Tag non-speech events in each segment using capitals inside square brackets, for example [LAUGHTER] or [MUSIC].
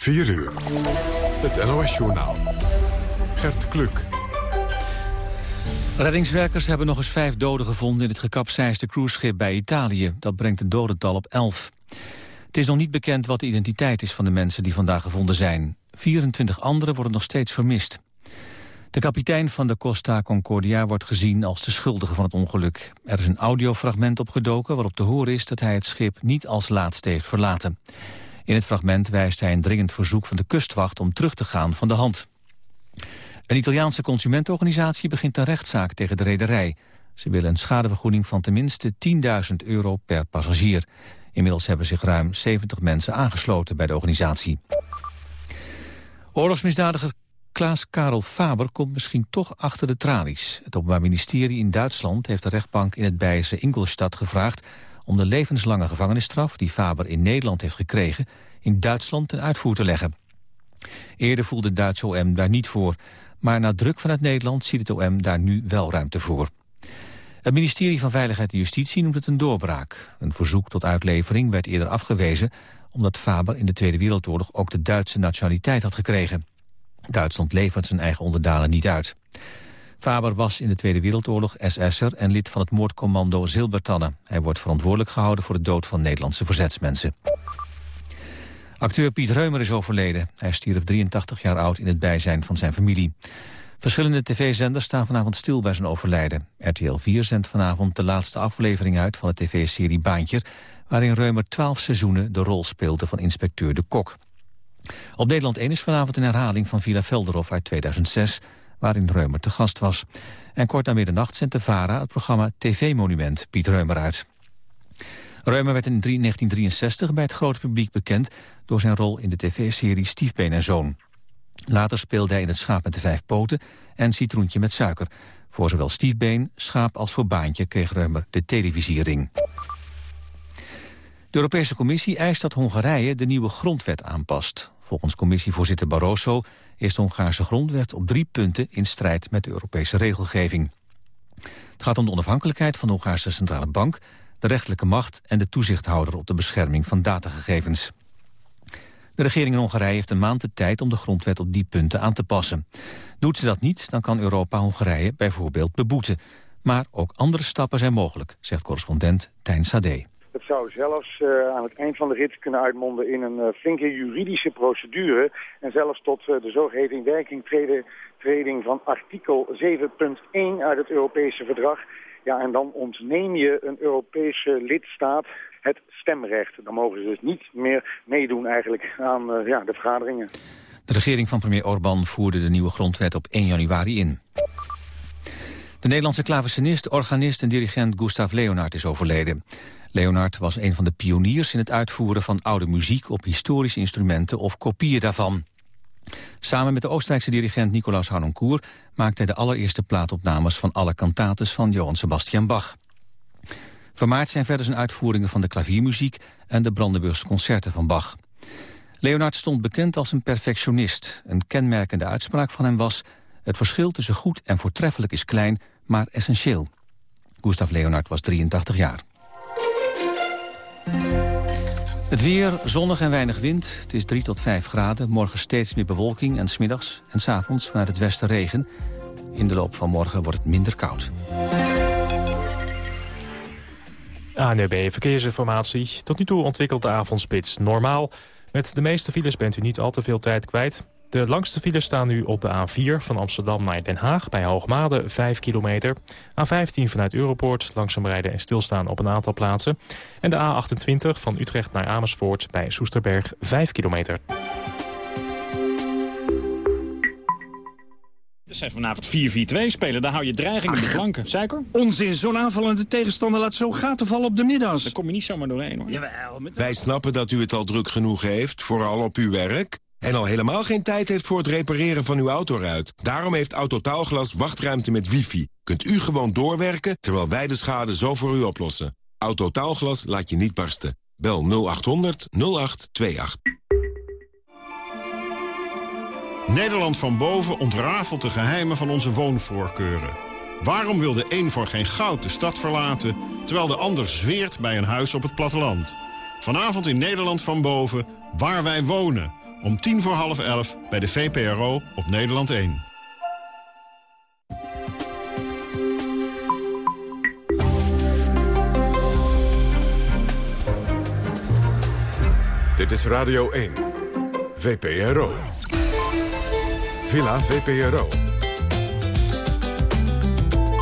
4 uur. Het NOS-journaal. Gert Kluk. Reddingswerkers hebben nog eens vijf doden gevonden in het gekapseisde cruiseschip bij Italië. Dat brengt het dodental op 11. Het is nog niet bekend wat de identiteit is van de mensen die vandaag gevonden zijn. 24 anderen worden nog steeds vermist. De kapitein van de Costa Concordia wordt gezien als de schuldige van het ongeluk. Er is een audiofragment opgedoken waarop te horen is dat hij het schip niet als laatste heeft verlaten. In het fragment wijst hij een dringend verzoek van de kustwacht om terug te gaan van de hand. Een Italiaanse consumentenorganisatie begint een rechtszaak tegen de rederij. Ze willen een schadevergoeding van tenminste 10.000 euro per passagier. Inmiddels hebben zich ruim 70 mensen aangesloten bij de organisatie. Oorlogsmisdadiger Klaas-Karel Faber komt misschien toch achter de tralies. Het Openbaar Ministerie in Duitsland heeft de rechtbank in het Bijse Ingolstadt gevraagd om de levenslange gevangenisstraf die Faber in Nederland heeft gekregen in Duitsland ten uitvoer te leggen. Eerder voelde het Duitse OM daar niet voor, maar na druk vanuit Nederland ziet het OM daar nu wel ruimte voor. Het ministerie van Veiligheid en Justitie noemt het een doorbraak. Een verzoek tot uitlevering werd eerder afgewezen omdat Faber in de Tweede Wereldoorlog ook de Duitse nationaliteit had gekregen. Duitsland levert zijn eigen onderdanen niet uit. Faber was in de Tweede Wereldoorlog SS'er en lid van het moordcommando Zilbertanne. Hij wordt verantwoordelijk gehouden voor de dood van Nederlandse verzetsmensen. Acteur Piet Reumer is overleden. Hij stierf 83 jaar oud in het bijzijn van zijn familie. Verschillende tv-zenders staan vanavond stil bij zijn overlijden. RTL 4 zendt vanavond de laatste aflevering uit van de tv-serie Baantje... waarin Reumer 12 seizoenen de rol speelde van inspecteur De Kok. Op Nederland 1 is vanavond een herhaling van Villa Velderhof uit 2006 waarin Reumer te gast was. En kort na middernacht zendt de VARA het programma TV-monument Piet Reumer uit. Reumer werd in 1963 bij het grote publiek bekend... door zijn rol in de tv-serie Stiefbeen en Zoon. Later speelde hij in Het Schaap met de Vijf Poten en Citroentje met Suiker. Voor zowel Stiefbeen, Schaap als voor Baantje kreeg Reumer de televisiering. De Europese Commissie eist dat Hongarije de nieuwe grondwet aanpast. Volgens commissievoorzitter Barroso is de Hongaarse grondwet op drie punten in strijd met de Europese regelgeving. Het gaat om de onafhankelijkheid van de Hongaarse Centrale Bank, de rechterlijke macht en de toezichthouder op de bescherming van datagegevens. De regering in Hongarije heeft een maand de tijd om de grondwet op die punten aan te passen. Doet ze dat niet, dan kan Europa Hongarije bijvoorbeeld beboeten. Maar ook andere stappen zijn mogelijk, zegt correspondent Tijn Sade. Het zou zelfs uh, aan het eind van de rit kunnen uitmonden in een uh, flinke juridische procedure. En zelfs tot uh, de zogeheten werking treden, treding van artikel 7.1 uit het Europese verdrag. Ja, en dan ontneem je een Europese lidstaat het stemrecht. Dan mogen ze dus niet meer meedoen eigenlijk aan ja, de vergaderingen. De regering van premier Orbán voerde de nieuwe grondwet op 1 januari in. De Nederlandse klavecinist, organist en dirigent Gustav Leonard is overleden. Leonard was een van de pioniers in het uitvoeren van oude muziek op historische instrumenten of kopieën daarvan. Samen met de Oostenrijkse dirigent Nicolaus Harnoncourt maakte hij de allereerste plaatopnames van alle cantates van Johann Sebastian Bach. Vermaard zijn verder zijn uitvoeringen van de klaviermuziek en de Brandenburgse concerten van Bach. Leonard stond bekend als een perfectionist. Een kenmerkende uitspraak van hem was... het verschil tussen goed en voortreffelijk is klein, maar essentieel. Gustav Leonard was 83 jaar. Het weer, zonnig en weinig wind. Het is 3 tot 5 graden. Morgen steeds meer bewolking en smiddags en s avonds vanuit het westen regen. In de loop van morgen wordt het minder koud. ANUB Verkeersinformatie. Tot nu toe ontwikkelt de avondspits normaal. Met de meeste files bent u niet al te veel tijd kwijt. De langste files staan nu op de A4 van Amsterdam naar Den Haag... bij Hoogmade, 5 kilometer. A15 vanuit Europoort, langzaam rijden en stilstaan op een aantal plaatsen. En de A28 van Utrecht naar Amersfoort bij Soesterberg, 5 kilometer. Ze vanavond 4-4-2 spelen, daar hou je dreiging in de flanken. Suiker? Onzin, zo'n aanvallende tegenstander laat zo gaten vallen op de middags. Daar kom je niet zomaar doorheen hoor. Jawel, met... Wij snappen dat u het al druk genoeg heeft, vooral op uw werk... en al helemaal geen tijd heeft voor het repareren van uw autoruit. Daarom heeft Autotaalglas wachtruimte met wifi. Kunt u gewoon doorwerken, terwijl wij de schade zo voor u oplossen. Autotaalglas laat je niet barsten. Bel 0800 0828. Nederland van boven ontrafelt de geheimen van onze woonvoorkeuren. Waarom wil de een voor geen goud de stad verlaten... terwijl de ander zweert bij een huis op het platteland? Vanavond in Nederland van boven, waar wij wonen... Om tien voor half elf bij de VPRO op Nederland 1. Dit is Radio 1. VPRO. Villa VPRO.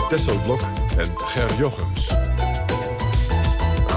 Tesselblok en Ger Jochems.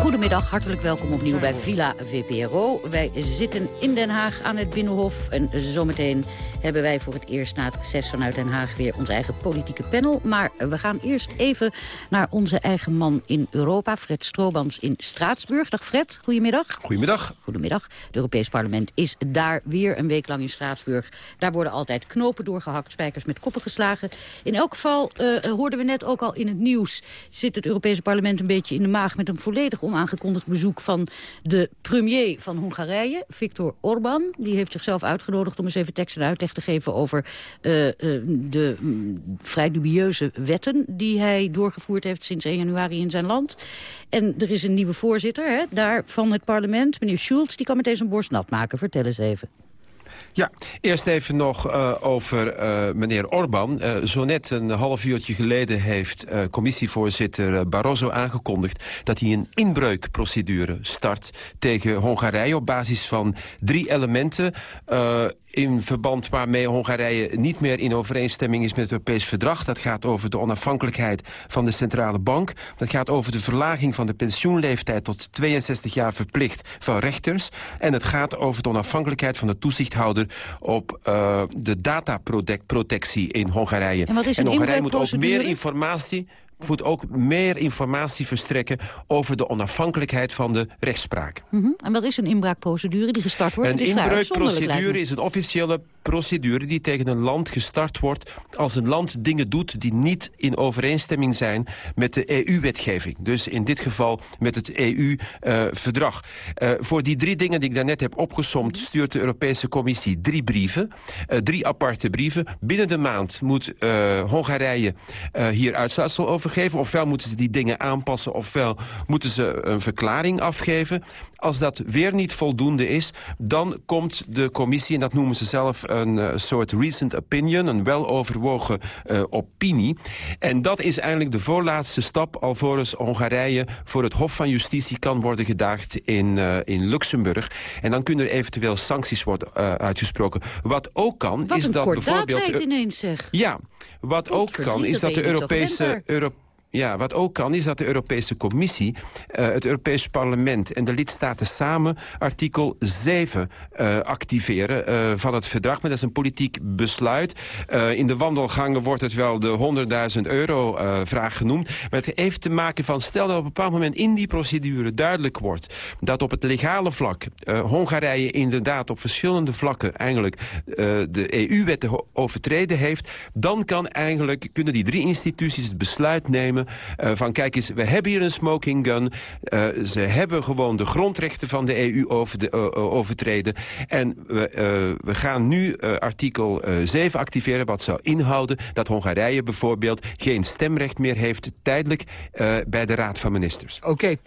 Goedemiddag, hartelijk welkom opnieuw bij Villa VPRO. Wij zitten in Den Haag aan het Binnenhof en zometeen hebben wij voor het eerst na het reces vanuit Den Haag weer ons eigen politieke panel. Maar we gaan eerst even naar onze eigen man in Europa, Fred Stroobans in Straatsburg. Dag Fred, goedemiddag. Goedemiddag. Goedemiddag. Het Europees Parlement is daar weer een week lang in Straatsburg. Daar worden altijd knopen doorgehakt, spijkers met koppen geslagen. In elk geval, uh, hoorden we net ook al in het nieuws... zit het Europese parlement een beetje in de maag... met een volledig onaangekondigd bezoek van de premier van Hongarije, Viktor Orbán. Die heeft zichzelf uitgenodigd om eens even tekst en uitleg te geven over uh, uh, de um, vrij dubieuze wetten die hij doorgevoerd heeft sinds 1 januari in zijn land. En er is een nieuwe voorzitter hè, daar van het parlement, meneer Schulz, die kan meteen zijn borst nat maken. Vertel eens even. Ja, eerst even nog uh, over meneer Orbán. Zo net een half uurtje geleden heeft commissievoorzitter Barroso aangekondigd... dat hij een inbreukprocedure start tegen Hongarije... op basis van drie elementen in verband waarmee Hongarije niet meer in overeenstemming is met het Europees Verdrag. Dat gaat over de onafhankelijkheid van de centrale bank. Dat gaat over de verlaging van de pensioenleeftijd tot 62 jaar verplicht van rechters. En het gaat over de onafhankelijkheid van de toezichthouder op uh, de dataprotectie in Hongarije. En, wat is een en Hongarije moet ook meer informatie moet ook meer informatie verstrekken over de onafhankelijkheid van de rechtspraak. Mm -hmm. En wat is een inbraakprocedure die gestart wordt? Een inbraakprocedure is een officiële procedure die tegen een land gestart wordt als een land dingen doet die niet in overeenstemming zijn met de EU-wetgeving. Dus in dit geval met het EU-verdrag. Uh, uh, voor die drie dingen die ik daarnet heb opgesomd stuurt de Europese Commissie drie brieven. Uh, drie aparte brieven. Binnen de maand moet Hongarije hier uitsluitsel over geven. Ofwel moeten ze die dingen aanpassen, ofwel moeten ze een verklaring afgeven. Als dat weer niet voldoende is, dan komt de commissie, en dat noemen ze zelf een uh, soort recent opinion, een weloverwogen uh, opinie. En dat is eigenlijk de voorlaatste stap alvorens Hongarije voor het Hof van Justitie kan worden gedaagd in, uh, in Luxemburg. En dan kunnen er eventueel sancties worden uitgesproken. Wat ook kan, Wat is dat bijvoorbeeld... ineens zeg. Ja, wat ook kan, is dat de Europese... Euro ja, wat ook kan is dat de Europese Commissie, uh, het Europees Parlement en de lidstaten samen artikel 7 uh, activeren uh, van het verdrag. Maar dat is een politiek besluit. in de wandelgangen wordt het wel de 100.000 euro vraag genoemd. Maar het heeft te maken van, stel dat op een bepaald moment in die procedure duidelijk wordt dat op het legale vlak Hongarije inderdaad op verschillende vlakken eigenlijk de EU-wetten overtreden heeft, dan kan eigenlijk, kunnen die drie instituties het besluit nemen uh, van kijk eens, we hebben hier een smoking gun. Uh, ze hebben gewoon de grondrechten van de EU over de, uh, overtreden. En we, we gaan nu artikel 7 activeren, wat zou inhouden dat Hongarije bijvoorbeeld geen stemrecht meer heeft tijdelijk bij de Raad van Ministers. Oké, okay.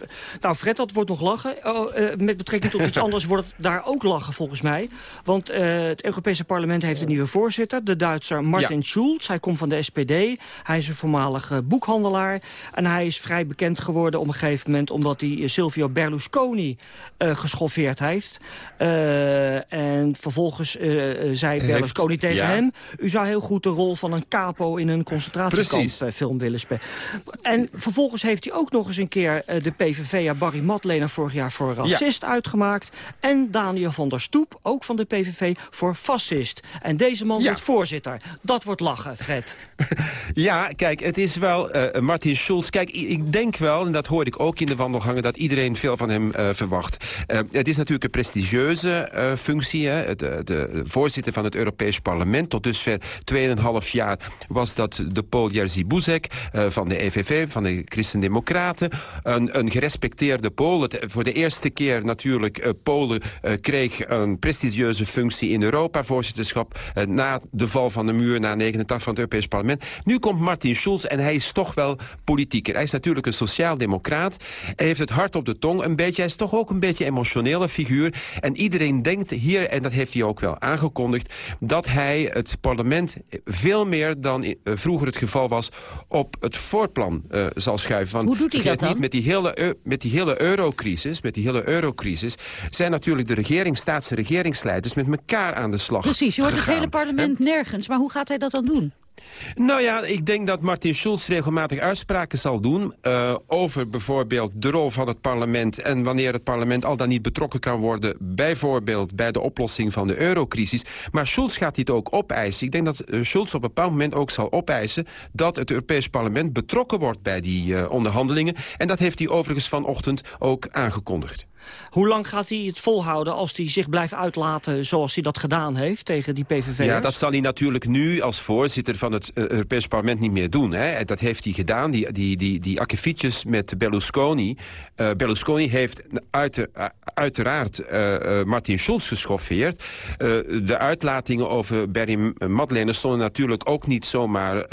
nou Fred, dat wordt nog lachen. Oh, met betrekking tot iets [LAUGHS] anders wordt het daar ook lachen volgens mij. Want het Europese parlement heeft een nieuwe voorzitter, de Duitser Martin ja. Schulz. Hij komt van de SPD. Hij is een voormalig boekhandelaar. En hij is vrij bekend geworden op een gegeven moment... omdat hij Silvio Berlusconi uh, geschoffeerd heeft. Uh, en vervolgens uh, zei Berlusconi heeft, tegen ja. hem... u zou heel goed de rol van een capo in een concentratiekampfilm willen spelen. En vervolgens heeft hij ook nog eens een keer de PVV'er Barry Matlener... vorig jaar voor racist ja. uitgemaakt. En Daniel van der Stoep, ook van de PVV, voor fascist. En deze man ja. wordt voorzitter. Dat wordt lachen, Fred. [LAUGHS] ja, kijk, het is wel... Martin Schulz, kijk, ik denk wel, en dat hoorde ik ook in de wandelgangen... dat iedereen veel van hem uh, verwacht. Uh, het is natuurlijk een prestigieuze uh, functie. Hè? De, de, voorzitter van het Europees Parlement. Tot dusver 2,5 jaar was dat de Paul Jerzy Buzek van de EVV, van de Christen-Democraten. Een, een gerespecteerde Pool. Het, voor de eerste keer natuurlijk, Polen kreeg een prestigieuze functie in Europa. Voorzitterschap na de val van de muur, na 89 van het Europees Parlement. Nu komt Martin Schulz en hij is toch wel politieker. Hij is natuurlijk een sociaal-democraat. Hij heeft het hart op de tong een beetje. Hij is toch ook een beetje een emotionele figuur. En iedereen denkt hier, en dat heeft hij ook wel aangekondigd... dat hij het parlement veel meer dan vroeger het geval was... op het voorplan zal schuiven. Want Hoe doet hij dat dan? Niet, met die hele, met die hele eurocrisis, met die hele eurocrisis... zijn natuurlijk de regering, staats- en regeringsleiders met elkaar aan de slag Precies, je hoort het hele parlement nergens. Maar hoe gaat hij dat dan doen? Nou ja, ik denk dat Martin Schulz regelmatig uitspraken zal doen... Uh, over bijvoorbeeld de rol van het parlement... en wanneer het parlement al dan niet betrokken kan worden... bijvoorbeeld bij de oplossing van de eurocrisis. Maar Schulz gaat dit ook opeisen. Ik denk dat uh, Schulz op een bepaald moment ook zal opeisen... dat het Europees parlement betrokken wordt bij die uh, onderhandelingen. En dat heeft hij overigens vanochtend ook aangekondigd. Hoe lang gaat hij het volhouden als hij zich blijft uitlaten zoals hij dat gedaan heeft tegen die PVV? Ja, dat zal hij natuurlijk nu als voorzitter van het uh, Europees Parlement niet meer doen. Hè. Dat heeft hij gedaan, die, die, die, die akkefietjes met Berlusconi. Uh, Berlusconi heeft uiter, uh, uiteraard Martin Schulz geschoffeerd. de uitlatingen over Barry Madeleine stonden natuurlijk ook niet zomaar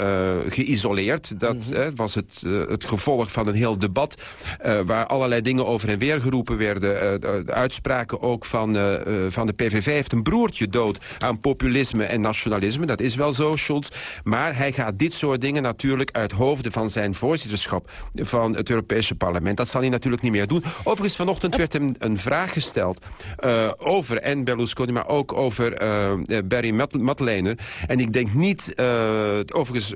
geïsoleerd. Dat mm -hmm. was het, het gevolg van een heel debat waar allerlei dingen over en weer geroepen werden de, de, uitspraken ook van, uh, van de PVV heeft een broertje dood aan populisme en nationalisme. Dat is wel zo, Schulz. Maar hij gaat dit soort dingen natuurlijk uit hoofden van zijn voorzitterschap van het Europese parlement. Dat zal hij natuurlijk niet meer doen. Overigens, vanochtend werd hem een vraag gesteld uh, over en Berlusconi, maar ook over uh, Barry Madeleine. En ik denk niet, overigens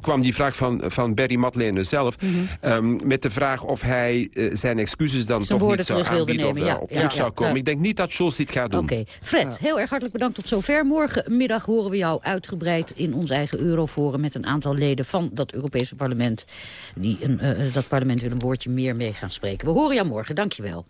kwam die vraag van, van Barry Madeleine zelf, mm -hmm. um, met de vraag of hij zijn excuses dan zijn toch niet zou wilde nemen. Ja, op zou komen. Ik denk niet dat Scholz dit gaat doen. Oké. Fred, heel erg hartelijk bedankt tot zover. Morgenmiddag horen we jou uitgebreid in ons eigen Euroforum... met een aantal leden van dat Europese parlement... die een, uh, dat parlement wil een woordje meer mee gaan spreken. We horen jou morgen. Dank je wel.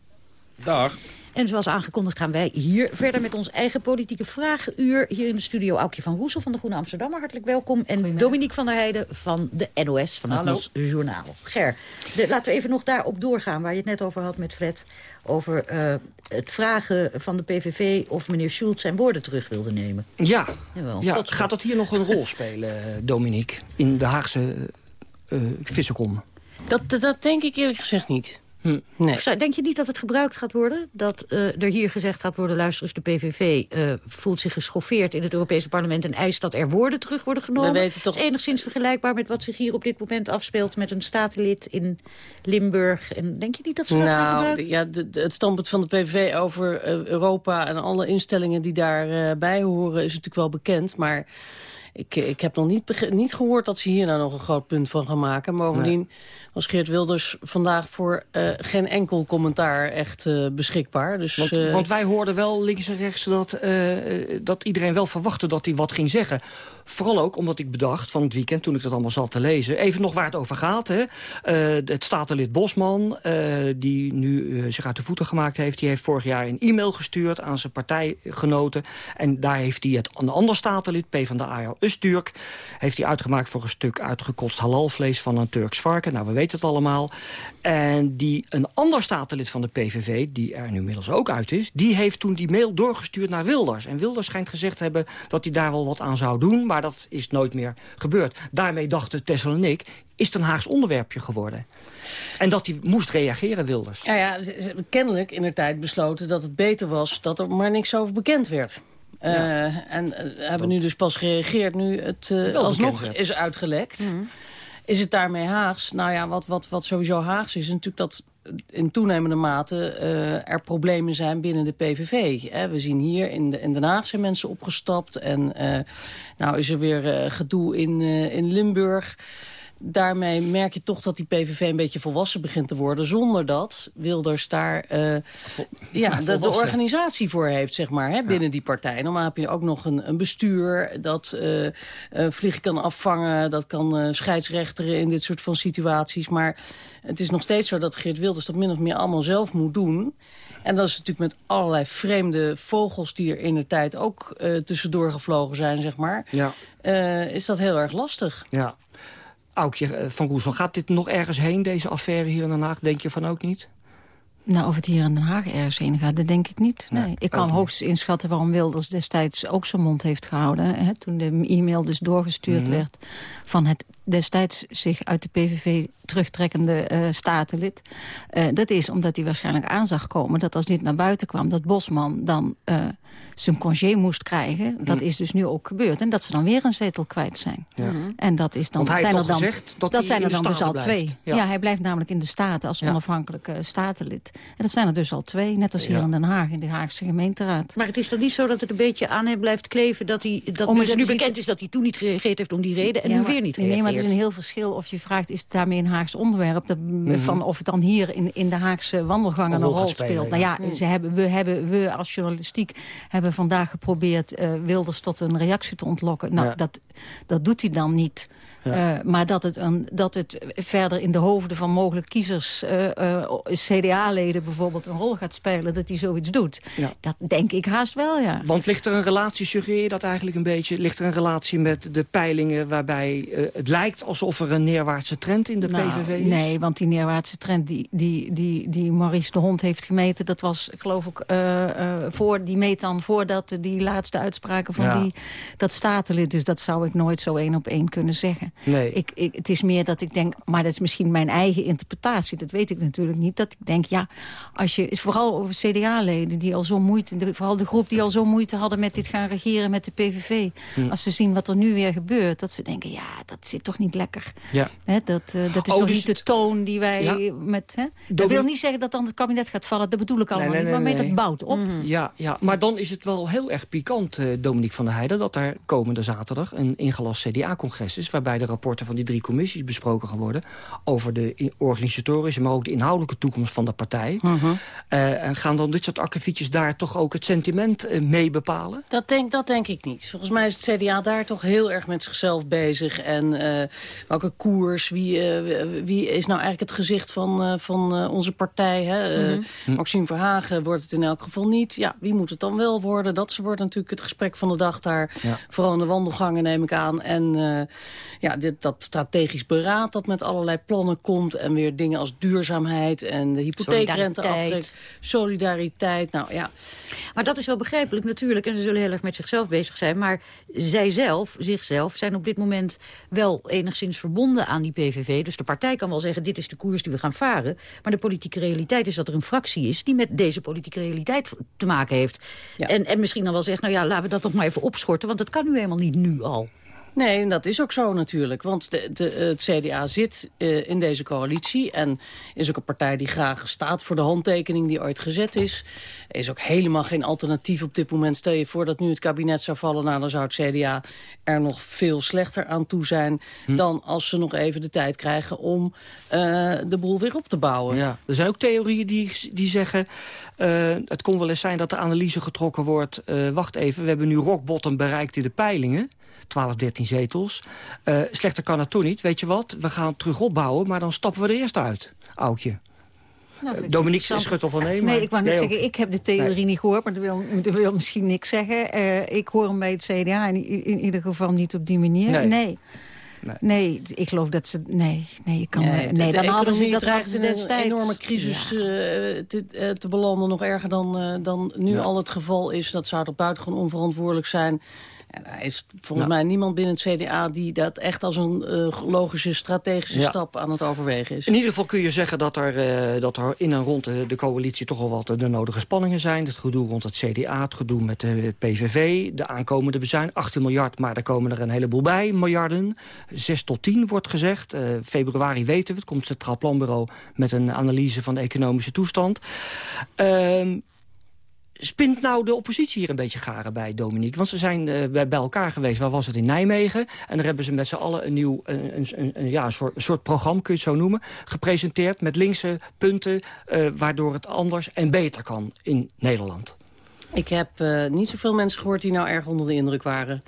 Dag. En zoals aangekondigd gaan wij hier verder met ons eigen politieke vragenuur. Hier in de studio Aukje van Roesel van de Groene Amsterdammer. Hartelijk welkom. En Dominique van der Heijden van de NOS, van het NOS Journaal. Ger, de, laten we even nog daarop doorgaan waar je het net over had met Fred. Over uh, het vragen van de PVV of meneer Schulz zijn woorden terug wilde nemen. Ja, Jawel, ja gaat dat hier nog een rol spelen, Dominique? In de Haagse uh, vissenkom? Dat, dat denk ik eerlijk gezegd niet. Hm. Nee. Denk je niet dat het gebruikt gaat worden? Dat uh, er hier gezegd gaat worden, luister eens, de PVV uh, voelt zich geschoffeerd in het Europese parlement... en eist dat er woorden terug worden genomen. We weten toch... Het is enigszins vergelijkbaar met wat zich hier op dit moment afspeelt... met een statenlid in Limburg. En denk je niet dat ze dat nou, gaan gebruiken? Ja, de, de, het standpunt van de PVV over uh, Europa en alle instellingen die daarbij bij horen... is natuurlijk wel bekend, maar... Ik, ik heb nog niet, niet gehoord dat ze hier nou nog een groot punt van gaan maken. Maar bovendien nee. Was Geert Wilders vandaag voor uh, geen enkel commentaar echt uh, beschikbaar. Dus, want, uh, want, wij hoorden wel links en rechts dat, dat iedereen wel verwachtte dat hij wat ging zeggen. Vooral ook omdat ik bedacht van het weekend, toen ik dat allemaal zat te lezen... even nog waar het over gaat. Hè. het statenlid Bosman, die nu zich uit de voeten gemaakt heeft... die heeft vorig jaar een e-mail gestuurd aan zijn partijgenoten. En daar heeft hij het een ander statenlid, P van de AR Usturk... heeft hij uitgemaakt voor een stuk uitgekotst halalvlees van een Turks varken. Nou, we weten het allemaal. En die, een ander statenlid van de PVV, die er nu inmiddels ook uit is... die heeft toen die mail doorgestuurd naar Wilders. En Wilders schijnt gezegd te hebben dat hij daar wel wat aan zou doen... maar dat is nooit meer gebeurd. Daarmee dachten Tessel en ik, is het een Haags onderwerpje geworden. En dat hij moest reageren, Wilders. Ja, ja kennelijk in de tijd besloten dat het beter was... dat er maar niks over bekend werd. Uh, ja. En uh, hebben nu dus pas gereageerd nu het uh, alsnog is uitgelekt. Mm -hmm. Is het daarmee Haags? Nou ja, wat, wat, wat sowieso Haags is, is natuurlijk dat in toenemende mate er problemen zijn binnen de PVV. we zien hier in, de, in Den Haag zijn mensen opgestapt. En nou is er weer gedoe in, in Limburg daarmee merk je toch dat die PVV een beetje volwassen begint te worden... zonder dat Wilders daar uh, Vol, ja, [LAUGHS] de, de, organisatie voor heeft, zeg maar, hè, binnen ja. die partij. Normaal heb je ook nog een, een bestuur dat uh, uh, vliegen kan afvangen... dat kan scheidsrechteren in dit soort van situaties. Maar het is nog steeds zo dat Geert Wilders dat min of meer allemaal zelf moet doen... En dat is natuurlijk met allerlei vreemde vogels die er in de tijd ook tussendoor gevlogen zijn, zeg maar. Ja. is dat heel erg lastig. Ja. Aukje van Roesel, gaat dit nog ergens heen, deze affaire hier in Den Haag? Denk je van ook niet? Nou, of het hier in Den Haag ergens heen gaat, dat denk ik niet. Nee, nee ik kan hoogst inschatten waarom Wilders destijds ook zijn mond heeft gehouden. Hè, toen de e-mail dus doorgestuurd mm -hmm. werd van het destijds zich uit de PVV terugtrekkende uh, statenlid. Uh, dat is omdat hij waarschijnlijk aan zag komen dat als dit naar buiten kwam... dat Bosman dan uh, zijn congé moest krijgen. Dat hm. is dus nu ook gebeurd. En dat ze dan weer een zetel kwijt zijn. Ja. En dat is dan, zijn er dan, gezegd dat, dat zijn er dan dus al blijft. twee. Ja. hij blijft namelijk in de Staten als onafhankelijke statenlid. En dat zijn er dus al twee, net als hier in Den Haag, in de Haagse gemeenteraad. Maar het is toch niet zo dat het een beetje aan hem blijft kleven... dat, hij, dat om nu, nu bekend is dat hij toen niet gereageerd heeft om die reden... en nu weer niet reageert. Nee, maar het is een heel verschil of je vraagt... is het daarmee een Haags onderwerp? Dat, mm van of het dan hier in, in de Haagse wandelgangen een rol, speelt. Nou ja, mm. ze hebben, we, hebben, we als journalistiek hebben vandaag geprobeerd... Uh, Wilders tot een reactie te ontlokken. Nou, dat, dat doet hij dan niet... Uh, maar dat het, een, dat het verder in de hoofden van mogelijk kiezers... Uh, uh, CDA-leden bijvoorbeeld een rol gaat spelen... dat hij zoiets doet. Ja. Dat denk ik haast wel, ja. Want ligt er een relatie, suggereer je dat eigenlijk een beetje... ligt er een relatie met de peilingen waarbij het lijkt... alsof er een neerwaartse trend in de nou, PVV is? Nee, want die neerwaartse trend die, die, die, die Maurice de Hond heeft gemeten... dat was, geloof ik, voor, die meet dan voordat die laatste uitspraken van ja. die, dat statenlid. Dus dat zou ik nooit zo één op één kunnen zeggen. Nee. Ik, ik, het is meer dat ik denk, maar dat is misschien mijn eigen interpretatie. Dat weet ik natuurlijk niet. Dat ik denk, ja, als je, vooral over CDA-leden die al zo moeite... vooral de groep die al zo moeite hadden met dit gaan regeren met de PVV. Hm. Als ze zien wat er nu weer gebeurt, dat ze denken, ja, dat zit toch niet lekker. Ja. dat, uh, dat is oh, toch dus niet de toon die wij met... Hè? Dat wil niet zeggen dat dan het kabinet gaat vallen, dat bedoel ik allemaal nee, nee, nee, niet. Maar dat bouwt op. Mm Ja, ja, maar dan is het wel heel erg pikant, uh, Dominique van der Heijden... dat er komende zaterdag een ingelast CDA-congres is... waarbij de rapporten van die drie commissies besproken gaan worden... over de organisatorische, maar ook de inhoudelijke toekomst van de partij. Uh -huh. uh, en gaan dan dit soort akkefietjes daar toch ook het sentiment uh, mee bepalen? Dat denk, dat denk ik niet. Volgens mij is het CDA daar toch heel erg met zichzelf bezig. En uh, welke koers, wie, wie is nou eigenlijk het gezicht van, van onze partij? Hè? -huh. Maxime Verhagen wordt het in elk geval niet. Ja, wie moet het dan wel worden? Dat wordt natuurlijk het gesprek van de dag daar. Ja. Vooral in de wandelgangen neem ik aan. En ja, dit, dat strategisch beraad dat met allerlei plannen komt... en weer dingen als duurzaamheid en de hypotheekrenteaftrek, solidariteit. Nou ja. Maar dat is wel begrijpelijk natuurlijk. En ze zullen heel erg met zichzelf bezig zijn. Maar zij zelf, zichzelf, zijn op dit moment wel enigszins verbonden aan die PVV. Dus de partij kan wel zeggen, dit is de koers die we gaan varen. Maar de politieke realiteit is dat er een fractie is... die met deze politieke realiteit te maken heeft. Ja. En, en misschien dan wel zegt, nou ja, laten we dat toch maar even opschorten... want dat kan nu helemaal niet nu al. Nee, dat is ook zo natuurlijk. Want de, de, het CDA zit uh, in deze coalitie... en is ook een partij die graag staat voor de handtekening die ooit gezet is. Er is ook helemaal geen alternatief op dit moment. Stel je voor dat nu het kabinet zou vallen... Nou, dan zou het CDA er nog veel slechter aan toe zijn... Hm. dan als ze nog even de tijd krijgen om uh, de boel weer op te bouwen. Ja. Er zijn ook theorieën die, die zeggen... Uh, het kon wel eens zijn dat de analyse getrokken wordt... wacht even, we hebben nu rock bottom bereikt in de peilingen... 12, 13 zetels. Uh, slechter kan het toch niet. Weet je wat? We gaan terug opbouwen, maar dan stappen we er eerst uit, oudje. Nou, Dominique schudt al van nee. Nee, ik wou niet zeggen, ik heb de theorie nee. niet gehoord, maar dat wil, dat wil misschien niks zeggen. Uh, ik hoor hem bij het CDA in, in, ieder geval niet op die manier. Nee. nee. Nee. nee. ik geloof dat ze... Nee, nee, ik kan nee, de, dan hadden ze dat dreigt in een enorme crisis ja. uh, te, uh, te, belanden. Nog erger dan, uh, dan nu ja. al het geval is. Dat zou toch buitengewoon onverantwoordelijk zijn. En er is volgens nou. mij niemand binnen het CDA die dat echt als een uh, logische, strategische ja. stap aan het overwegen is. In ieder geval kun je zeggen dat er, uh, dat er in en rond de, de, coalitie toch wel wat de nodige spanningen zijn. Het gedoe rond het CDA, het gedoe met de PVV, de aankomende bezuin. 18 miljard, maar daar komen er een heleboel bij, miljarden. 6 tot 10 wordt gezegd. Uh, februari weten we, het komt het Centraal Planbureau met een analyse van de economische toestand. Uh, spint nou de oppositie hier een beetje garen bij, Dominique? Want ze zijn uh, bij elkaar geweest, waar was het, in Nijmegen. En daar hebben ze met z'n allen een nieuw een, een, een, ja, een soort, soort programma, kun je het zo noemen... gepresenteerd met linkse punten, uh, waardoor het anders en beter kan in Nederland. Ik heb uh, niet zoveel mensen gehoord die nou erg onder de indruk waren.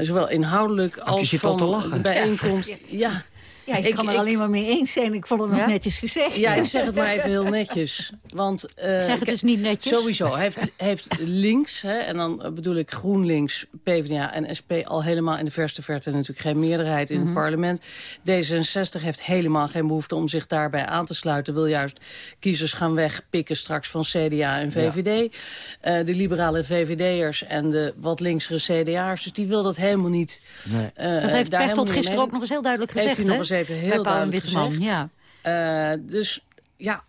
zowel inhoudelijk als van al te lachen. de bijeenkomst. [LAUGHS] Ja. Ja. Ja, ik, kan er alleen maar mee eens zijn. Ik vond het nog netjes gezegd. Ja, ik zeg het maar even heel netjes. Want, uh, zeg het dus niet netjes. Sowieso. Heeft, heeft links, hè, en dan bedoel ik GroenLinks, PvdA en SP... al helemaal in de verste verte natuurlijk geen meerderheid in het mhm. parlement. D66 heeft helemaal geen behoefte om zich daarbij aan te sluiten. Wil juist kiezers gaan wegpikken straks van CDA en VVD. Ja. Uh, de liberale VVD'ers en de wat linksere CDA'ers. Dus die wil dat helemaal niet. Nee. Uh, dat heeft Pechtold gisteren ook nog eens heel duidelijk gezegd. Heeft hij nog eens even heel duidelijk gezegd. Ja. Uh, dus ja,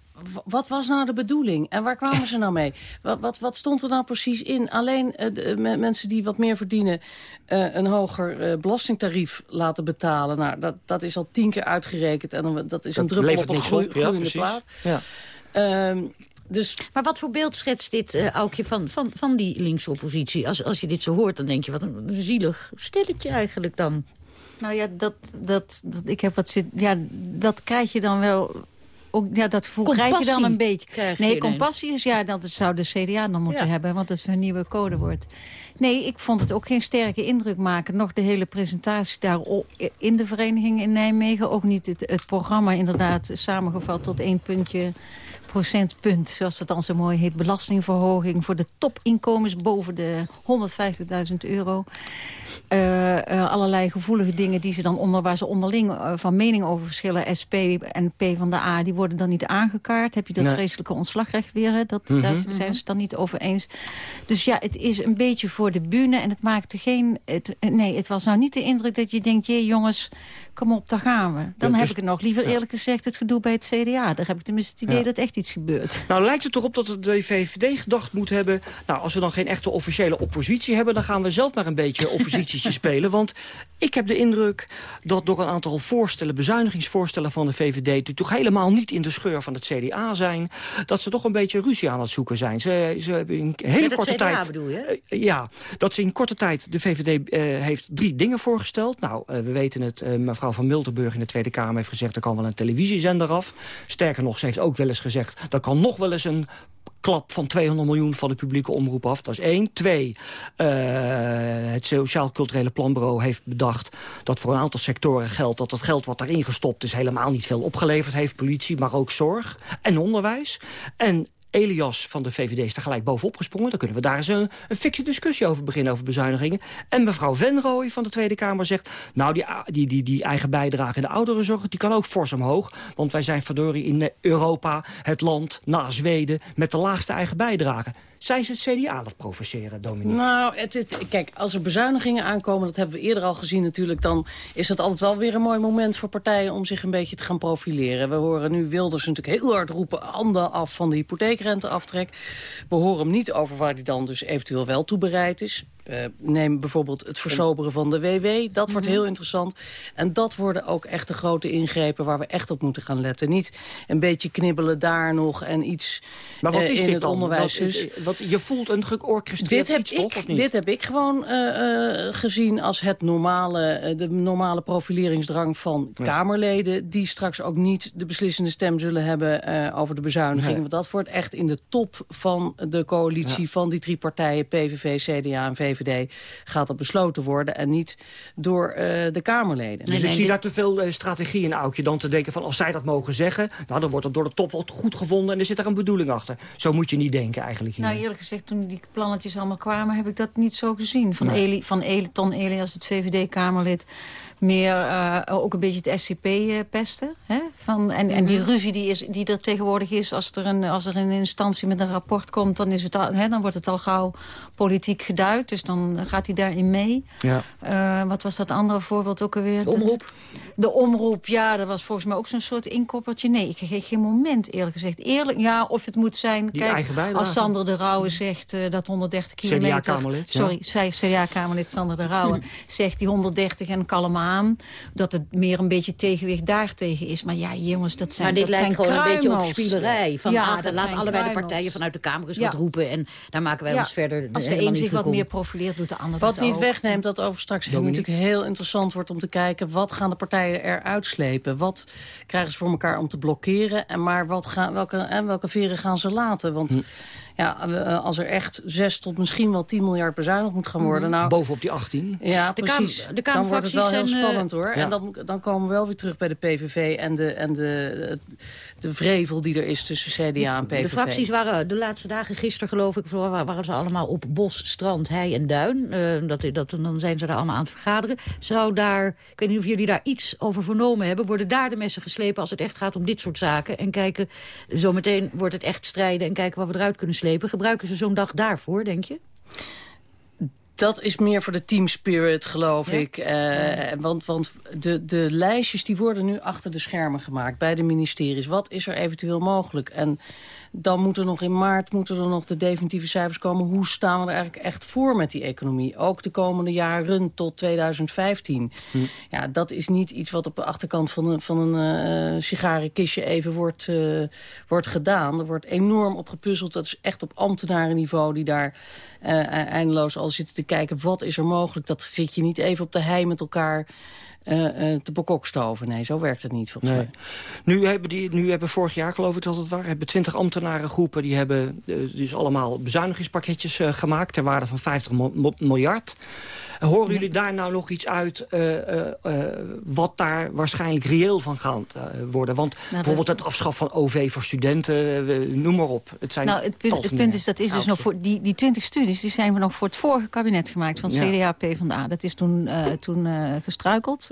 wat was nou de bedoeling? En waar kwamen ze nou mee? Wat, wat, wat stond er nou precies in? Alleen uh, de, mensen die wat meer verdienen... Uh, een hoger uh, belastingtarief laten betalen. Nou, dat, dat is al tien keer uitgerekend. En dat is een druppel op een groei, groeiende plaat. Ja. Uh, dus... Maar wat voor beeld schetst dit, uh, Aukje, van, van, van die linkse oppositie? Als, als je dit zo hoort, dan denk je, wat een zielig stelletje eigenlijk dan. Nou ja, dat, dat, dat, ik heb wat zit, ja, dat krijg je dan wel... Ook, ja, dat gevoel krijg je dan een beetje. Nee, compassie is, ja, dat zou de CDA dan moeten hebben, want dat is een nieuwe codewoord. Nee, ik vond het ook geen sterke indruk maken. Nog de hele presentatie daar in de vereniging in Nijmegen. Ook niet het, het programma inderdaad samengevat tot één puntje procentpunt, zoals dat dan zo mooi heet, belastingverhoging voor de topinkomens boven de 150.000 euro. Uh, uh, allerlei gevoelige dingen die ze dan onder, waar ze onderling uh, van mening over verschillen. SP en P van de A, die worden dan niet aangekaart. Heb je dat vreselijke ontslagrecht weer? Dat, mm -hmm. Daar zijn ze het dan niet over eens. Dus ja, het is een beetje voor de bühne en het maakte geen... Het, nee, het was nou niet de indruk dat je denkt, jee jongens kom op, daar gaan we. Dan heb dus- ik het nog liever eerlijk gezegd het gedoe bij het CDA. Daar heb ik tenminste het idee dat echt iets gebeurt. Nou lijkt het toch op dat de VVD gedacht moet hebben... nou, als we dan geen echte officiële oppositie hebben... dan gaan we zelf maar een beetje [LAUGHS] oppositietje spelen. Want ik heb de indruk dat door een aantal voorstellen... bezuinigingsvoorstellen van de VVD... die toch helemaal niet in de scheur van het CDA zijn... dat ze toch een beetje ruzie aan het zoeken zijn. Ze, ze hebben in hele korte CDA tijd... bedoel je? Uh, ja, dat ze in korte tijd... de VVD uh, heeft drie dingen voorgesteld. Nou, uh, we weten het, mevrouw van Miltenburg in de Tweede Kamer heeft gezegd... er kan wel een televisiezender af. Sterker nog, ze heeft ook wel eens gezegd... er kan nog wel eens een klap van 200 miljoen van de publieke omroep af. Dat is één. Twee, uh, het Sociaal Culturele Planbureau heeft bedacht... dat voor een aantal sectoren geldt dat het geld wat daarin gestopt is... helemaal niet veel opgeleverd heeft. Politie, maar ook zorg en onderwijs. En Elias van de VVD is er gelijk bovenop gesprongen. Dan kunnen we daar eens een, een fikse discussie over beginnen, over bezuinigingen. En mevrouw Venrooy van de Tweede Kamer zegt... nou, die, die, die, die eigen bijdrage in de ouderenzorg, die kan ook fors omhoog. Want wij zijn verdorie in Europa het land na Zweden... met de laagste eigen bijdrage. Zijn ze het CDA het provoceren, Dominique? Nou, het kijk, als er bezuinigingen aankomen... dat hebben we eerder al gezien natuurlijk... dan is het altijd wel weer een mooi moment voor partijen... om zich een beetje te gaan profileren. We horen nu Wilders natuurlijk heel hard roepen... handen af van de hypotheekrenteaftrek. We horen hem niet over waar hij dan dus eventueel wel toe bereid is. Uh, neem bijvoorbeeld het versoberen van de WW. Dat wordt mhm. heel interessant. En dat worden ook echt de grote ingrepen waar we echt op moeten gaan letten. Niet een beetje knibbelen daar nog en iets maar wat uh, is in dit het dan? onderwijs. Wat, dus, wat, je voelt een georchestreerd dit iets, heb toch? Ik, of niet? Dit heb ik gewoon uh, gezien als het normale, de normale profileringsdrang van ja. Kamerleden... die straks ook niet de beslissende stem zullen hebben over de bezuiniging. Nee. Want dat wordt echt in de top van de coalitie ja. van die drie partijen... PVV, CDA en VVD VVD gaat dat besloten worden... en niet door uh, de Kamerleden. Dus nee, ik zie dit... daar te veel uh, strategie in, Aukje, dan te denken van... als zij dat mogen zeggen, nou, dan wordt het door de top wel goed gevonden... en er zit er een bedoeling achter. Zo moet je niet denken eigenlijk. Hier. Nou, eerlijk gezegd, toen die plannetjes allemaal kwamen... heb ik dat niet zo gezien. Van, nee. Eli, van Eli, Ton Elias, het VVD-Kamerlid meer uh, ook een beetje het SCP uh, pesten. Hè? Van, en, mm -hmm. en die ruzie die, is, die er tegenwoordig is... Als er, een, als er een instantie met een rapport komt... dan, is het al, hè, dan wordt het al gauw politiek geduid. Dus dan gaat hij daarin mee. Ja. Uh, wat was dat andere voorbeeld ook alweer? De omroep? De omroep, ja, dat was volgens mij ook zo'n soort inkoppertje. Nee, ik kreeg geen moment eerlijk gezegd. Eerlijk, ja, of het moet zijn... Die kijk, als Sander de Rauwe zegt dat 130 kilometer... CDA-Kamerlid. Sorry, ja. CDA-Kamerlid Sander de Rauwe [LAUGHS] zegt die 130 en kalm aan. Dat het meer een beetje tegenwicht daartegen is. Maar ja, jongens, dat zijn Maar dit dat lijkt zijn gewoon kruimels. een beetje op spielerij. Van, ja, ah, dat laten allebei kruimels. de partijen vanuit de Kamer eens ja. wat roepen. En daar maken wij ja. ons verder Als de een zich wat om. meer profileert, doet de ander Wat dat niet ook. wegneemt dat over straks natuurlijk heel interessant wordt om te kijken... wat gaan de partijen eruit slepen? Wat krijgen ze voor elkaar om te blokkeren? En maar wat gaan, welke, en welke veren gaan ze laten? Want... Hm Ja, eh, als er echt 6 tot misschien wel 10 miljard bezuinigd moet gaan worden... Mhm. Nou, Bovenop die 18. Ja, de precies. de dan wordt het wel heel spannend, hoor. En dan, dan komen we wel weer terug bij de PVV en de, en de, de vrevel die er is tussen CDA en PVV. De fracties waren de laatste dagen, gisteren geloof ik... waren ze allemaal op bos, strand, hei en duin. Uh, dat, dat, dan zijn ze daar allemaal aan het vergaderen. Zou daar, ik weet niet of jullie daar iets over vernomen hebben... worden daar de messen geslepen als het echt gaat om dit soort zaken... en kijken, zometeen wordt het echt strijden... en kijken wat we eruit kunnen slepen. Gebruiken ze zo'n dag daarvoor, denk je? Dat is meer voor de team spirit, geloof ik. Uh, want want de, de lijstjes die worden nu achter de schermen gemaakt bij de ministeries. Wat is er eventueel mogelijk? En dan moeten er nog in maart moeten er nog de definitieve cijfers komen. Hoe staan we er eigenlijk echt voor met die economie? Ook de komende jaren tot 2015. Hm. Ja, dat is niet iets wat op de achterkant van een, van een uh, sigarenkistje even wordt, uh, wordt gedaan. Er wordt enorm op gepuzzeld. Dat is echt op ambtenarenniveau die daar uh, eindeloos al zitten te kijken. Wat is er mogelijk? Dat zit je niet even op de hei met elkaar uh, te bekokstoven. Nee, zo werkt het niet volgens mij. Nu hebben, die, nu hebben vorig jaar, geloof ik dat het waar... hebben twintig ambtenarengroepen... die hebben dus allemaal bezuinigingspakketjes gemaakt... ter waarde van 50 miljard. Horen jullie daar nou nog iets uit uh, uh, wat daar waarschijnlijk reëel van gaat worden? Want nou, bijvoorbeeld het afschaffen van OV voor studenten, noem maar op. Het, zijn nou, het, punt, het punt is, dat is dus nog voor die, die 20 studies... die zijn we nog voor het vorige kabinet gemaakt van CDA, PvdA. Dat is toen, toen gestruikeld.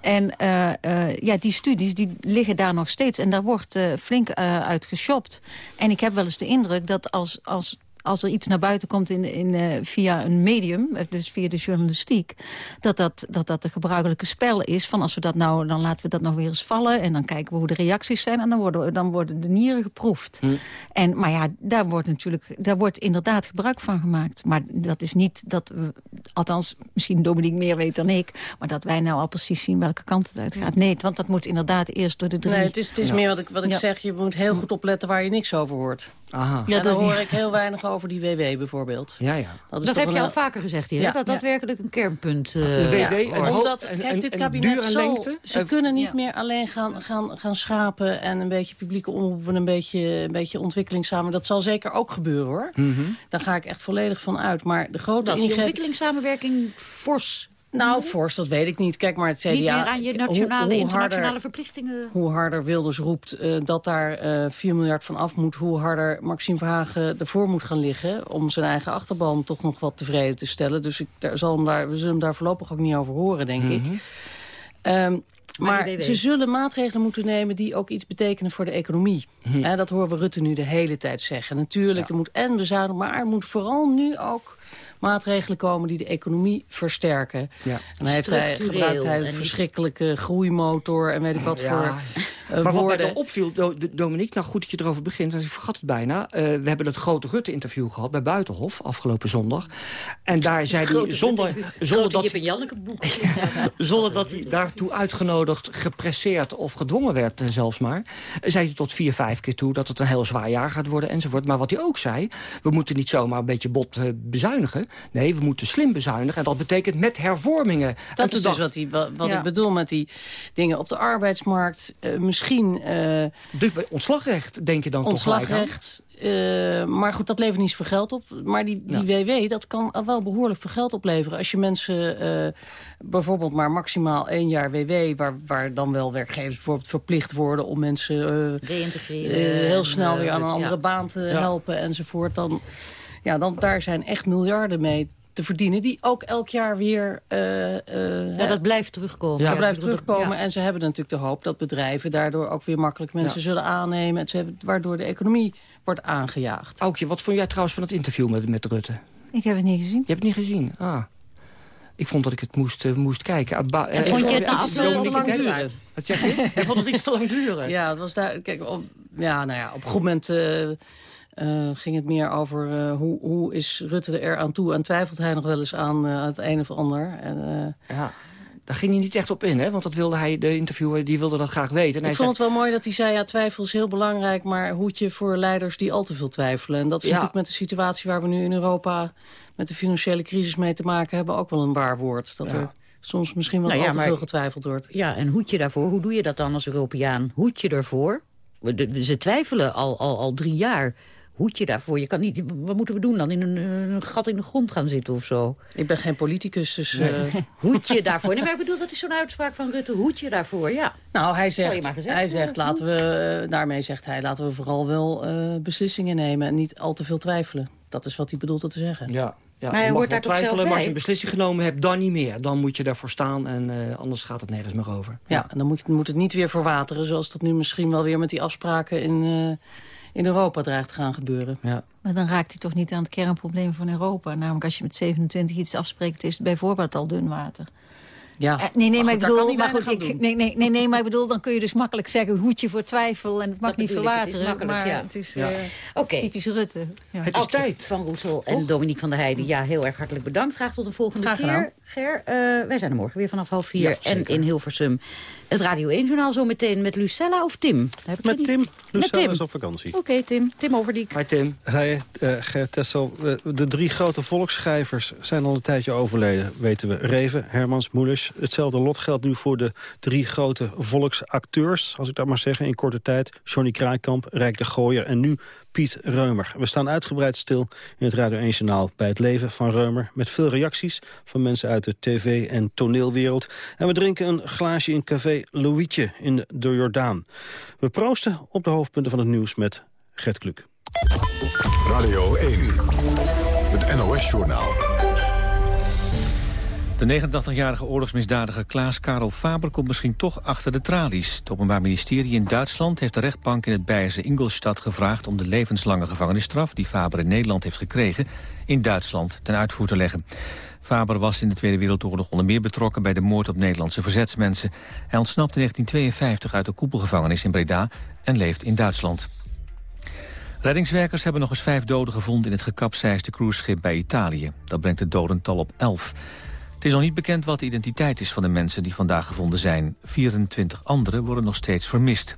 En uh, uh, ja, die studies die liggen daar nog steeds. En daar wordt uh, flink uit geshopt. En ik heb wel eens de indruk dat als, als als er iets naar buiten komt in, in, via een medium, eh, dus via de journalistiek, dat dat, dat dat de gebruikelijke spel is van als we dat nou, dan laten we dat nog weer eens vallen en dan kijken we hoe de reacties zijn en dan worden, dan worden de nieren geproefd. Hm. En, maar ja, daar wordt natuurlijk, daar wordt inderdaad gebruik van gemaakt. Maar dat is niet dat we, althans misschien Dominique meer weet dan ik, maar dat wij nou al precies zien welke kant het uitgaat. Nee, want dat moet inderdaad eerst door de drie. Nee, het is, het is meer wat ik, wat ik zeg, je moet heel goed opletten waar je niks over hoort. Aha. Ja, daar hoor ik heel weinig over die WW bijvoorbeeld. Ja, ja. Dat, dat heb je al vaker gezegd hier, ja. dat dat werkelijk een kernpunt uh, De WW en, Omdat, kijk, dit kabinet zo, ze kunnen niet meer alleen gaan, gaan, gaan schapen... en een beetje publieke omroepen, een beetje, een beetje ontwikkeling samen. Dat zal zeker ook gebeuren, hoor. Mm -hmm. Daar ga ik echt volledig van uit. Maar de grote dat die ontwikkelingssamenwerking fors nou, fors, dat weet ik niet. Kijk maar, het CDA... Niet meer aan je nationale, hoe, hoe internationale harder, verplichtingen... Hoe harder Wilders roept uh, dat daar uh, eh, 4 miljard van af moet... hoe harder Maxime Verhagen ervoor moet gaan liggen... om zijn eigen achterban toch nog wat tevreden te stellen. Dus ik daar, zal hem daar, we zullen hem daar voorlopig ook niet over horen, denk mm -hmm. ik. Um, maar, maar ze zullen maatregelen moeten nemen die ook iets betekenen voor de economie. Hm. dat horen we Rutte nu de hele tijd zeggen. Natuurlijk, ja. er moet en bezuinigen, maar er moet vooral nu ook maatregelen komen die de economie versterken. Ja. En hij heeft hij, gebruikt hij een verschrikkelijke groeimotor en weet ik wat voor Maar wat mij dan opviel, Dominique, nou goed dat je erover begint, want ik vergat het bijna. Uh, we hebben het grote Rutte-interview gehad bij Buitenhof afgelopen zondag. En daar zei hij, zonder, zonder dat, boek. [LAUGHS] zonder dat hij daartoe uitgenodigd, gepresseerd of gedwongen werd uh, zelfs maar, zei hij tot vier, vijf keer toe dat het een heel zwaar jaar gaat worden enzovoort. Maar wat hij ook zei, we moeten niet zomaar een beetje bot bezuinigen. Nee, we moeten slim bezuinigen. En dat betekent met hervormingen. Dat is dus wat, die, wat, ik bedoel met die dingen op de arbeidsmarkt. Uh, misschien... Uh, ontslagrecht, denk je dan ontslagrecht, toch uh, maar goed, dat levert niet zoveel geld op. Maar die, die WW, dat kan wel behoorlijk veel geld opleveren. Als je mensen uh, bijvoorbeeld maar maximaal één jaar WW... waar, waar dan wel werkgevers bijvoorbeeld verplicht worden... om mensen uh, heel snel weer aan een andere ja. baan te helpen enzovoort... dan ja, dan, daar zijn echt miljarden mee te verdienen... die ook elk jaar weer... Uh, uh, ja, dat blijft terugkomen. Ja, dat blijft terugkomen. En ze hebben natuurlijk de hoop dat bedrijven daardoor ook weer makkelijk mensen zullen aannemen. En ze hebben, waardoor de economie wordt aangejaagd. Aukje, wat vond jij trouwens van het interview met, met Rutte? Ik heb het niet gezien. Je hebt het niet gezien? Ah. Ik vond dat ik het moest, uh, moest kijken. Ba en vond je het nou te lang duren? Wat zeg je? [LAUGHS] Ik vond het iets te lang duren. Ja, het was daar, kijk, op, ja, nou ja, op een goed moment... Uh, ging het meer over uh, hoe, hoe is Rutte er aan toe... en twijfelt hij nog wel eens aan, uh, het een of ander. En, ja. Daar ging hij niet echt op in, hè? Want dat wilde hij, de interviewer die wilde dat graag weten. En ik vond het wel mooi dat hij zei, ja, twijfel is heel belangrijk... maar hoedje voor leiders die al te veel twijfelen. En dat is ja. natuurlijk met de situatie waar we nu in Europa... met de financiële crisis mee te maken hebben... ook wel een waar woord. Dat ja. er soms misschien wel nou ja, al te maar, veel getwijfeld wordt. Ja, en hoedje daarvoor, hoe doe je dat dan als Europeaan? Hoedje ervoor? Ze twijfelen al, al, al drie jaar hoedje daarvoor. Je kan niet, wat moeten we doen dan? In een, een gat in de grond gaan zitten of zo? Ik ben geen politicus, dus... Uh... [LAUGHS] hoedje daarvoor. Nee, maar ik bedoel, dat is zo'n uitspraak van Rutte. Hoedje daarvoor, ja. Nou, hij zegt, hij zegt laten we, daarmee zegt hij, laten we vooral wel uh, beslissingen nemen... en niet al te veel twijfelen. Dat is wat hij bedoelt te zeggen. Ja, ja, maar je, mag wel twijfelen, maar als je een beslissing genomen hebt, dan niet meer. Dan moet je daarvoor staan en uh, anders gaat het nergens meer over. Ja, en dan moet, moet, het niet weer verwateren... zoals dat nu misschien wel weer met die afspraken in, uh, in Europa dreigt te gaan gebeuren. Ja. Maar dan raakt hij toch niet aan het kernprobleem van Europa. Namelijk als je met 27 iets afspreekt, is het bijvoorbeeld al dun water. Ja. Uh, nee, nee, maar, ik bedoel, maar goed, ik, nee, nee, nee, nee, maar ik bedoel, dan kun je dus makkelijk zeggen hoedje voor twijfel en het mag niet verwateren. Het maar ja. het is ja. uh, okay. typisch Rutte. Ja. Het is tijd. Van Roesel en Dominique van der Heijden. Ja, heel erg hartelijk bedankt. Graag tot de volgende Graag keer. Ger, uh, wij zijn er morgen weer vanaf half vier. en in Hilversum het Radio 1-journaal zo meteen met Lucella of Tim? Heb met Tim. Lucella met Tim. is op vakantie. Oké, okay, Tim. Tim Overdiek. Hi, Tim. Hi, uh, Gert Tessel. de drie grote volksschrijvers zijn al een tijdje overleden, weten we. Reven, Hermans, Moelers. Hetzelfde lot geldt nu voor de drie grote volksacteurs, als ik dat maar zeg, in korte tijd. Johnny Kraaikamp, Rijk de Gooier en nu Piet Reumer. We staan uitgebreid stil in het Radio 1 Journaal bij het leven van Reumer... met veel reacties van mensen uit de tv- en toneelwereld. En we drinken een glaasje in café Louietje in de Jordaan. We proosten op de hoofdpunten van het nieuws met Gert Kluk. Radio 1, het NOS-journaal. De 89-jarige oorlogsmisdadiger Klaas Karel Faber komt misschien toch achter de tralies. Het Openbaar Ministerie in Duitsland heeft de rechtbank in het Beierse Ingolstadt gevraagd om de levenslange gevangenisstraf die Faber in Nederland heeft gekregen in Duitsland ten uitvoer te leggen. Faber was in de Tweede Wereldoorlog onder meer betrokken bij de moord op Nederlandse verzetsmensen. Hij ontsnapte in 1952 uit de koepelgevangenis in Breda en leeft in Duitsland. Reddingswerkers hebben nog eens vijf doden gevonden in het gekapseisde cruiseschip bij Italië. Dat brengt het dodental op elf. Is nog niet bekend wat de identiteit is van de mensen die vandaag gevonden zijn. 24 anderen worden nog steeds vermist.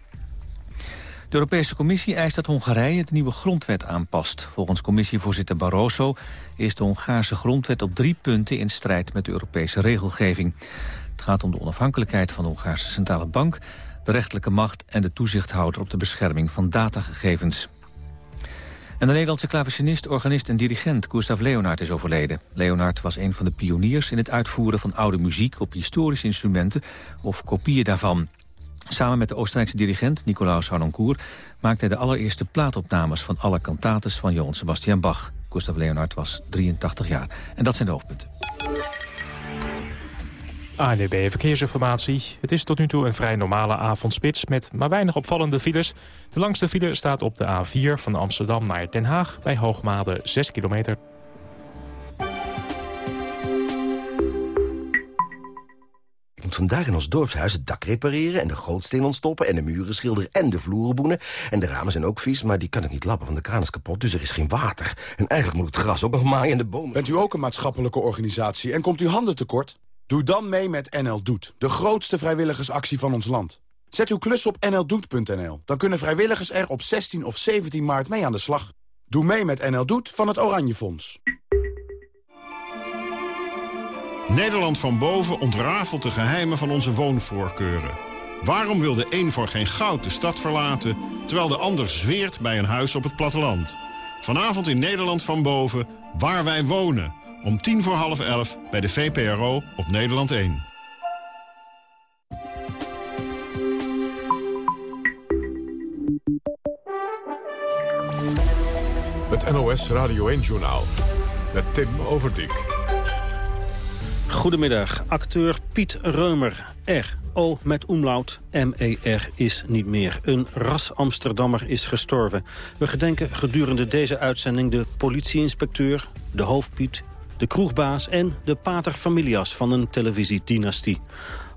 De Europese Commissie eist dat Hongarije de nieuwe grondwet aanpast. Volgens commissievoorzitter Barroso is de Hongaarse grondwet op drie punten in strijd met de Europese regelgeving. Het gaat om de onafhankelijkheid van de Hongaarse Centrale Bank, de rechterlijke macht en de toezichthouder op de bescherming van datagegevens. En de Nederlandse klavecinist, organist en dirigent Gustav Leonard is overleden. Leonard was een van de pioniers in het uitvoeren van oude muziek op historische instrumenten of kopieën daarvan. Samen met de Oostenrijkse dirigent Nicolaus Harnoncourt maakte hij de allereerste plaatopnames van alle cantates van Johann Sebastian Bach. Gustav Leonard was 83 jaar. En dat zijn de hoofdpunten. ANDB Verkeersinformatie. Het is tot nu toe een vrij normale avondspits met maar weinig opvallende files. De langste file staat op de A4 van Amsterdam naar Den Haag bij Hoogmade 6 kilometer. Ik moet vandaag in ons dorpshuis het dak repareren... en de gootsteen ontstoppen en de muren schilderen en de vloeren boenen. En de ramen zijn ook vies, maar die kan ik niet lappen, want de kraan is kapot. Dus er is geen water. En eigenlijk moet het gras ook nog maaien en de bomen... Bent u ook een maatschappelijke organisatie en komt u handen tekort? Doe dan mee met NL Doet, de grootste vrijwilligersactie van ons land. Zet uw klus op nldoet.nl. Dan kunnen vrijwilligers er op 16 of 17 maart mee aan de slag. Doe mee met NL Doet van het Oranje Fonds. Nederland van boven ontrafelt de geheimen van onze woonvoorkeuren. Waarom wil de een voor geen goud de stad verlaten... terwijl de ander zweert bij een huis op het platteland? Vanavond in Nederland van boven, waar wij wonen... Om tien voor half elf bij de VPRO op Nederland 1. Het NOS Radio 1-journaal met Tim Overdijk. Goedemiddag, acteur Piet Reumer. R. O met omlaut. M-E-R is niet meer. Een ras Amsterdammer is gestorven. We gedenken gedurende deze uitzending de politieinspecteur, de hoofdpiet de kroegbaas en de pater familias van een televisiedynastie.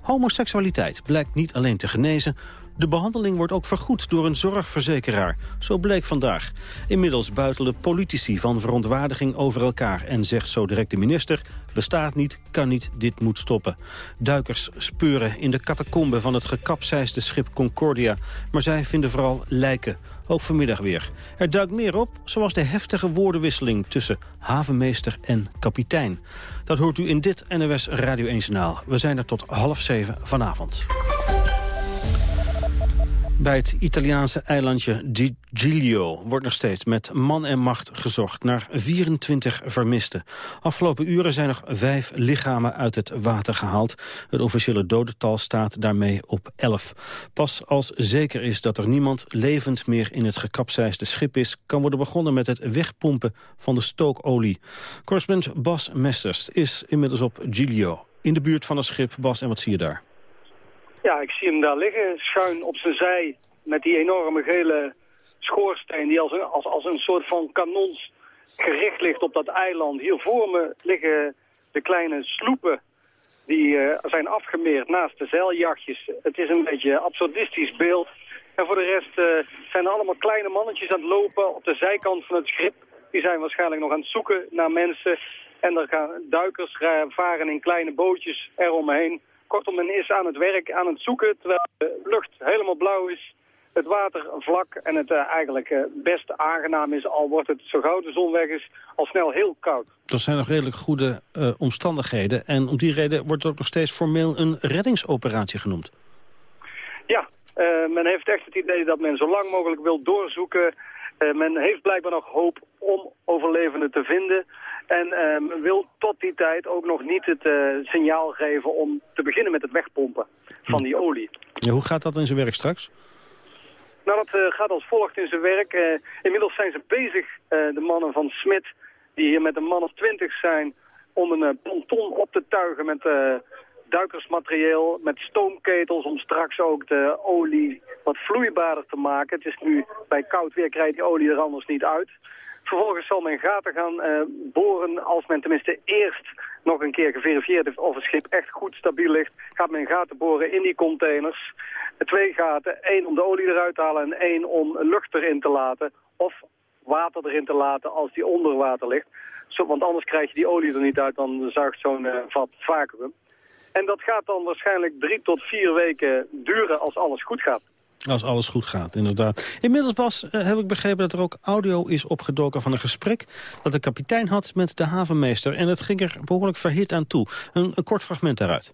Homoseksualiteit blijkt niet alleen te genezen... De behandeling wordt ook vergoed door een zorgverzekeraar. Zo bleek vandaag. Inmiddels buitelen politici van verontwaardiging over elkaar... en zegt zo direct de minister... bestaat niet, kan niet, dit moet stoppen. Duikers speuren in de catacombe van het gekapseisde schip Concordia... maar zij vinden vooral lijken. Ook vanmiddag weer. Er duikt meer op, zoals de heftige woordenwisseling... tussen havenmeester en kapitein. Dat hoort u in dit NOS Radio 1 Journaal. We zijn er tot half zeven vanavond. Bij het Italiaanse eilandje Giglio wordt nog steeds met man en macht gezocht naar 24 vermisten. Afgelopen uren zijn nog vijf lichamen uit het water gehaald. Het officiële dodental staat daarmee op 11. Pas als zeker is dat er niemand levend meer in het gekapseisde schip is... kan worden begonnen met het wegpompen van de stookolie. Correspondent Bas Mesters is inmiddels op Giglio. In de buurt van het schip. Bas, en wat zie je daar? Ja, ik zie hem daar liggen, schuin op zijn zij, met die enorme gele schoorsteen die als een, als, als een soort van kanons gericht ligt op dat eiland. Hier voor me liggen de kleine sloepen die uh, zijn afgemeerd naast de zeiljachtjes. Het is een beetje absurdistisch beeld. En voor de rest uh, zijn er allemaal kleine mannetjes aan het lopen op de zijkant van het schip. Die zijn waarschijnlijk nog aan het zoeken naar mensen. En er gaan duikers varen in kleine bootjes eromheen. Kortom, men is aan het werk, aan het zoeken, terwijl de lucht helemaal blauw is. Het water vlak en het uh, eigenlijk uh, best aangenaam is, al wordt het zo gauw de zon weg is, al snel heel koud. Dat zijn nog redelijk goede uh, omstandigheden. En om die reden wordt het ook nog steeds formeel een reddingsoperatie genoemd. Ja, men heeft echt het idee dat men zo lang mogelijk wil doorzoeken. men heeft blijkbaar nog hoop om overlevenden te vinden. En um, wil tot die tijd ook nog niet het uh, signaal geven om te beginnen met het wegpompen van die olie. Ja, hoe gaat dat in zijn werk straks? Nou, dat uh, gaat als volgt in zijn werk. Uh, inmiddels zijn ze bezig, de mannen van Smit, die hier met een man of twintig zijn, om een ponton op te tuigen met duikersmaterieel, met stoomketels, om straks ook de olie wat vloeibaarder te maken. Het is nu, bij koud weer krijgt die olie er anders niet uit. Vervolgens zal men gaten gaan uh, boren als men tenminste eerst nog een keer geverifieerd heeft of het schip echt goed stabiel ligt. Gaat men gaten boren in die containers. Twee gaten, één om de olie eruit te halen en één om lucht erin te laten. Of water erin te laten als die onder water ligt. Zo, want anders krijg je die olie er niet uit, dan zuigt zo'n uh, vat vacuüm. En dat gaat dan waarschijnlijk drie tot vier weken duren als alles goed gaat. Als alles goed gaat, inderdaad. Inmiddels, Bas, uh, heb ik begrepen dat er ook audio is opgedoken van een gesprek... dat de kapitein had met de havenmeester. En het ging er behoorlijk verhit aan toe. Een, een kort fragment daaruit.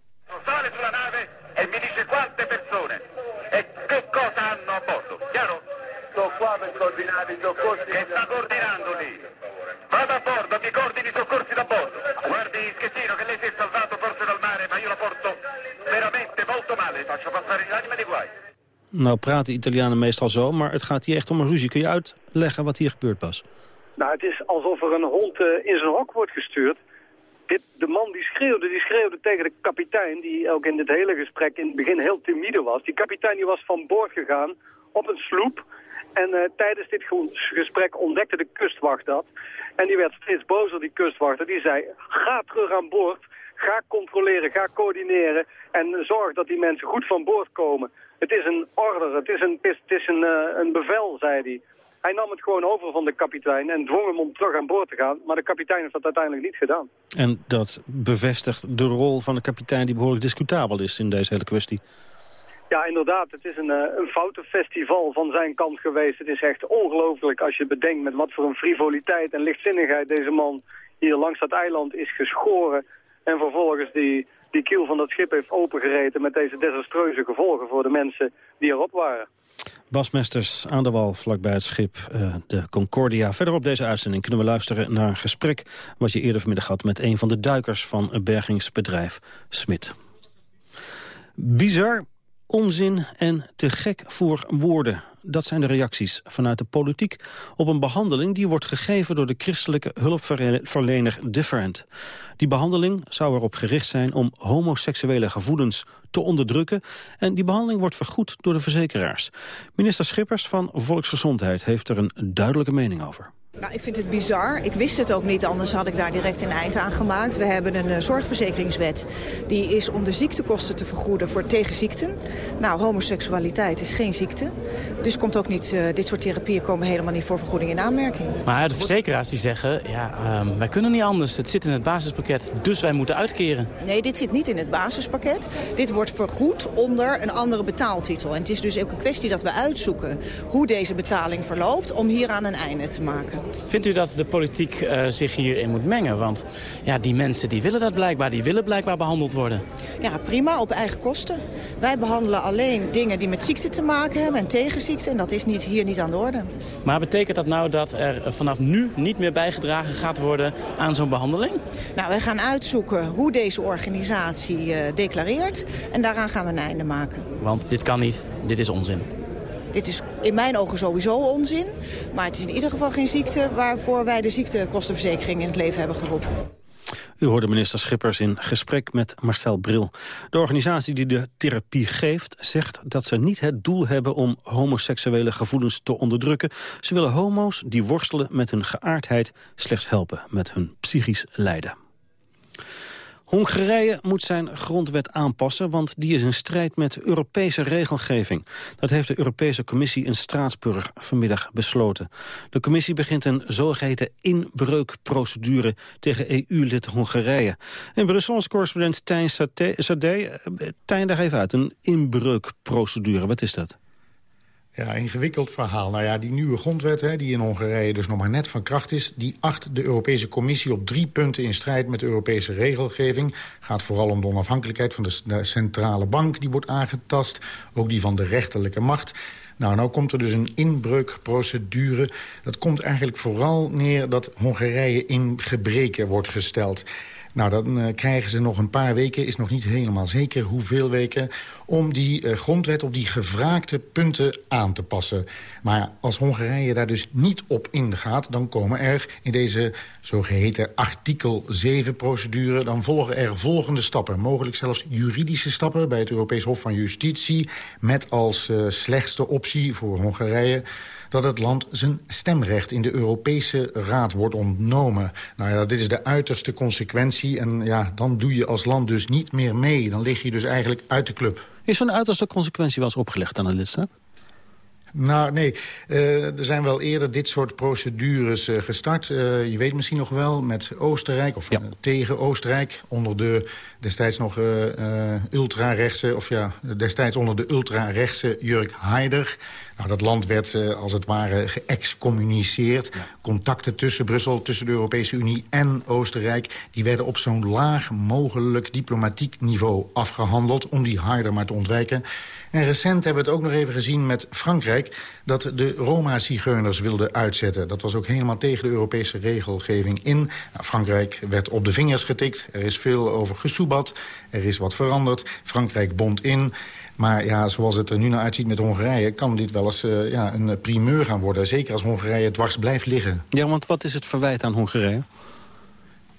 Faccio passare l'anima di guai. Nou praten Italianen meestal zo, maar het gaat hier echt om een ruzie. Kun je uitleggen wat hier gebeurt, Bas? Nou, het is alsof er een hond uh, in zijn hok wordt gestuurd. Dit, de man die schreeuwde, die schreeuwde tegen de kapitein, die ook in dit hele gesprek in het begin heel timide was. Die kapitein die was van boord gegaan op een sloep. En uh, tijdens dit gesprek ontdekte de kustwacht dat. En die werd steeds bozer, die kustwachter. Die zei, ga terug aan boord, ga controleren, ga coördineren... en zorg dat die mensen goed van boord komen. Het is een order, het is een, het is een, uh, een bevel, zei hij. Hij nam het gewoon over van de kapitein en dwong hem om terug aan boord te gaan. Maar de kapitein heeft dat uiteindelijk niet gedaan. En dat bevestigt de rol van de kapitein die behoorlijk discutabel is in deze hele kwestie. Ja, inderdaad. Het is een, uh, een foutenfestival van zijn kant geweest. Het is echt ongelooflijk als je bedenkt met wat voor een frivoliteit en lichtzinnigheid deze man hier langs dat eiland is geschoren. En vervolgens die, die kiel van dat schip heeft opengereten met deze desastreuze gevolgen voor de mensen die erop waren. Basmesters aan de wal vlakbij het schip uh, de Concordia. Verder op deze uitzending kunnen we luisteren naar een gesprek... wat je eerder vanmiddag had met een van de duikers van het bergingsbedrijf Smit. Bizar, onzin en te gek voor woorden. Dat zijn de reacties vanuit de politiek op een behandeling... die wordt gegeven door de christelijke hulpverlener Different. Die behandeling zou erop gericht zijn om homoseksuele gevoelens te onderdrukken... en die behandeling wordt vergoed door de verzekeraars. Minister Schippers van Volksgezondheid heeft er een duidelijke mening over. Nou, ik vind het bizar. Ik wist het ook niet, anders had ik daar direct een eind aan gemaakt. We hebben een uh, zorgverzekeringswet. Die is om de ziektekosten te vergoeden voor tegenziekten. Nou, homoseksualiteit is geen ziekte. Dus komt ook niet, uh, dit soort therapieën komen helemaal niet voor vergoeding in aanmerking. Maar de verzekeraars die zeggen, ja, um, wij kunnen niet anders. Het zit in het basispakket, dus wij moeten uitkeren. Nee, dit zit niet in het basispakket. Dit wordt vergoed onder een andere betaaltitel. En het is dus ook een kwestie dat we uitzoeken hoe deze betaling verloopt om hieraan een einde te maken. Vindt u dat de politiek uh, zich hierin moet mengen? Want ja, die mensen die willen dat blijkbaar. Die willen blijkbaar behandeld worden. Ja, prima, op eigen kosten. Wij behandelen alleen dingen die met ziekte te maken hebben en tegenziekte. En dat is niet, hier niet aan de orde. Maar betekent dat nou dat er vanaf nu niet meer bijgedragen gaat worden aan zo'n behandeling? Nou, wij gaan uitzoeken hoe deze organisatie uh, declareert. En daaraan gaan we een einde maken. Want dit kan niet, dit is onzin. Dit is in mijn ogen sowieso onzin. Maar het is in ieder geval geen ziekte waarvoor wij de ziektekostenverzekering in het leven hebben geroepen. U hoorde minister Schippers in gesprek met Marcel Bril. De organisatie die de therapie geeft zegt dat ze niet het doel hebben om homoseksuele gevoelens te onderdrukken. Ze willen homo's die worstelen met hun geaardheid slechts helpen met hun psychisch lijden. Hongarije moet zijn grondwet aanpassen, want die is in strijd met Europese regelgeving. Dat heeft de Europese Commissie in Straatsburg vanmiddag besloten. De commissie begint een zogeheten inbreukprocedure tegen EU-lid Hongarije. In Brussel correspondent Tijn Sade. Tijn, daar even uit, een inbreukprocedure. Wat is dat? Ja, ingewikkeld verhaal. Nou ja, die nieuwe grondwet, hè, die in Hongarije dus nog maar net van kracht is... die acht de Europese Commissie op drie punten in strijd met de Europese regelgeving. gaat vooral om de onafhankelijkheid van de, centrale bank, die wordt aangetast. Ook die van de rechterlijke macht. Nou, nou komt er dus een inbreukprocedure. Dat komt eigenlijk vooral neer dat Hongarije in gebreken wordt gesteld. Nou, dan uh, krijgen ze nog een paar weken, is nog niet helemaal zeker hoeveel weken... om die uh, grondwet op die gevraagde punten aan te passen. Maar als Hongarije daar dus niet op ingaat... dan komen er in deze zogeheten artikel 7-procedure... dan volgen er volgende stappen. Mogelijk zelfs juridische stappen bij het Europees Hof van Justitie... met als uh, slechtste optie voor Hongarije dat het land zijn stemrecht in de Europese Raad wordt ontnomen. Nou ja, dit is de uiterste consequentie. En ja, dan doe je als land dus niet meer mee. Dan lig je dus eigenlijk uit de club. Is zo'n uiterste consequentie wel eens opgelegd aan een lidstaat? Nou, nee. Uh, er zijn wel eerder dit soort procedures uh, gestart. Uh, je weet misschien nog wel, met Oostenrijk, of ja. tegen Oostenrijk... onder de destijds nog ultra-rechtse, of ja, destijds onder de ultra-rechtse Jurk Haider... Nou, dat land werd als het ware geëxcommuniceerd. Contacten tussen Brussel, tussen de Europese Unie en Oostenrijk... die werden op zo'n laag mogelijk diplomatiek niveau afgehandeld... om die harder maar te ontwijken. En recent hebben we het ook nog even gezien met Frankrijk... dat de Roma-zigeuners wilden uitzetten. Dat was ook helemaal tegen de Europese regelgeving in. Nou, Frankrijk werd op de vingers getikt. Er is veel over gesoebat. Er is wat veranderd. Frankrijk bond in. Maar ja, zoals het er nu naar uitziet met Hongarije... kan dit wel eens uh, ja, een primeur gaan worden. Zeker als Hongarije dwars blijft liggen. Ja, want wat is het verwijt aan Hongarije?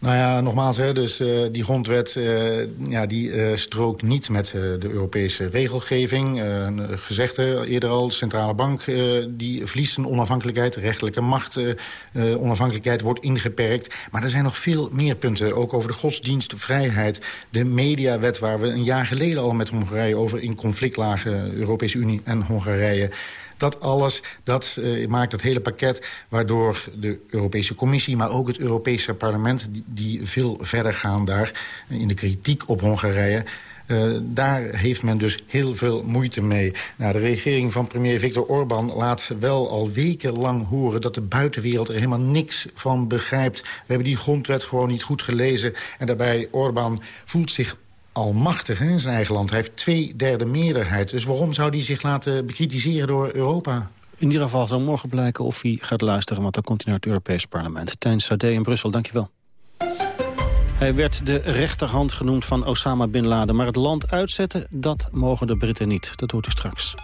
Nou ja, nogmaals, hè, dus, uh, die grondwet uh, ja, die, uh, strookt niet met de Europese regelgeving. gezegd eerder al, de centrale bank die verliest een onafhankelijkheid. Rechtelijke macht, onafhankelijkheid wordt ingeperkt. Maar er zijn nog veel meer punten, ook over de godsdienstvrijheid. De mediawet waar we een jaar geleden al met Hongarije over in conflict lagen. Europese Unie en Hongarije. Dat alles, dat uh, maakt het hele pakket waardoor de Europese Commissie... maar ook het Europese parlement, die, veel verder gaan daar... in de kritiek op Hongarije... Uh, daar heeft men dus heel veel moeite mee. Nou, de regering van premier Viktor Orbán laat wel al wekenlang horen... dat de buitenwereld er helemaal niks van begrijpt. We hebben die grondwet gewoon niet goed gelezen. En daarbij, Orbán voelt zich almachtig in zijn eigen land. Hij heeft twee derde meerderheid. Dus waarom zou hij zich laten bekritiseren door Europa? In ieder geval zal morgen blijken of hij gaat luisteren... want dan komt hij naar het Europese parlement. Tijn Sade in Brussel, dankjewel. Hij werd de rechterhand genoemd van Osama Bin Laden. Maar het land uitzetten, dat mogen de Britten niet. Dat hoort u straks.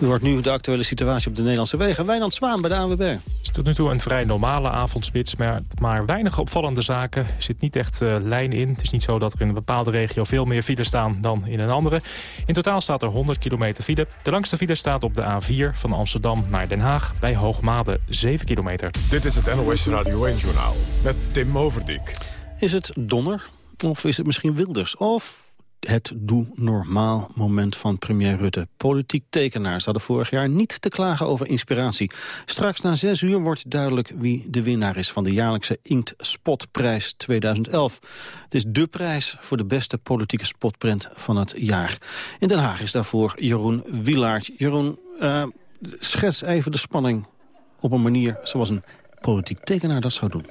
U hoort nu de actuele situatie op de Nederlandse wegen. Wijnand Zwaan bij de ANWB. Het is tot nu toe een vrij normale avondspits, maar, maar weinig opvallende zaken. Er zit niet echt uh, lijn in. Het is niet zo dat er in een bepaalde regio veel meer files staan dan in een andere. In totaal staat er 100 kilometer file. De langste file staat op de A4 van Amsterdam naar Den Haag bij Hoogmade 7 kilometer. Dit is het NOS Radio 1-journaal met Tim Overdijk. Is het Donner of is het misschien Wilders of het doe-normaal moment van premier Rutte. Politiek tekenaars hadden vorig jaar niet te klagen over inspiratie. Straks na zes uur wordt duidelijk wie de winnaar is... van de jaarlijkse Inkt Spotprijs 2011. Het is de prijs voor de beste politieke spotprint van het jaar. In Den Haag is daarvoor Jeroen Wilaert. Jeroen, uh, schets even de spanning op een manier zoals een politiek tekenaar dat zou doen?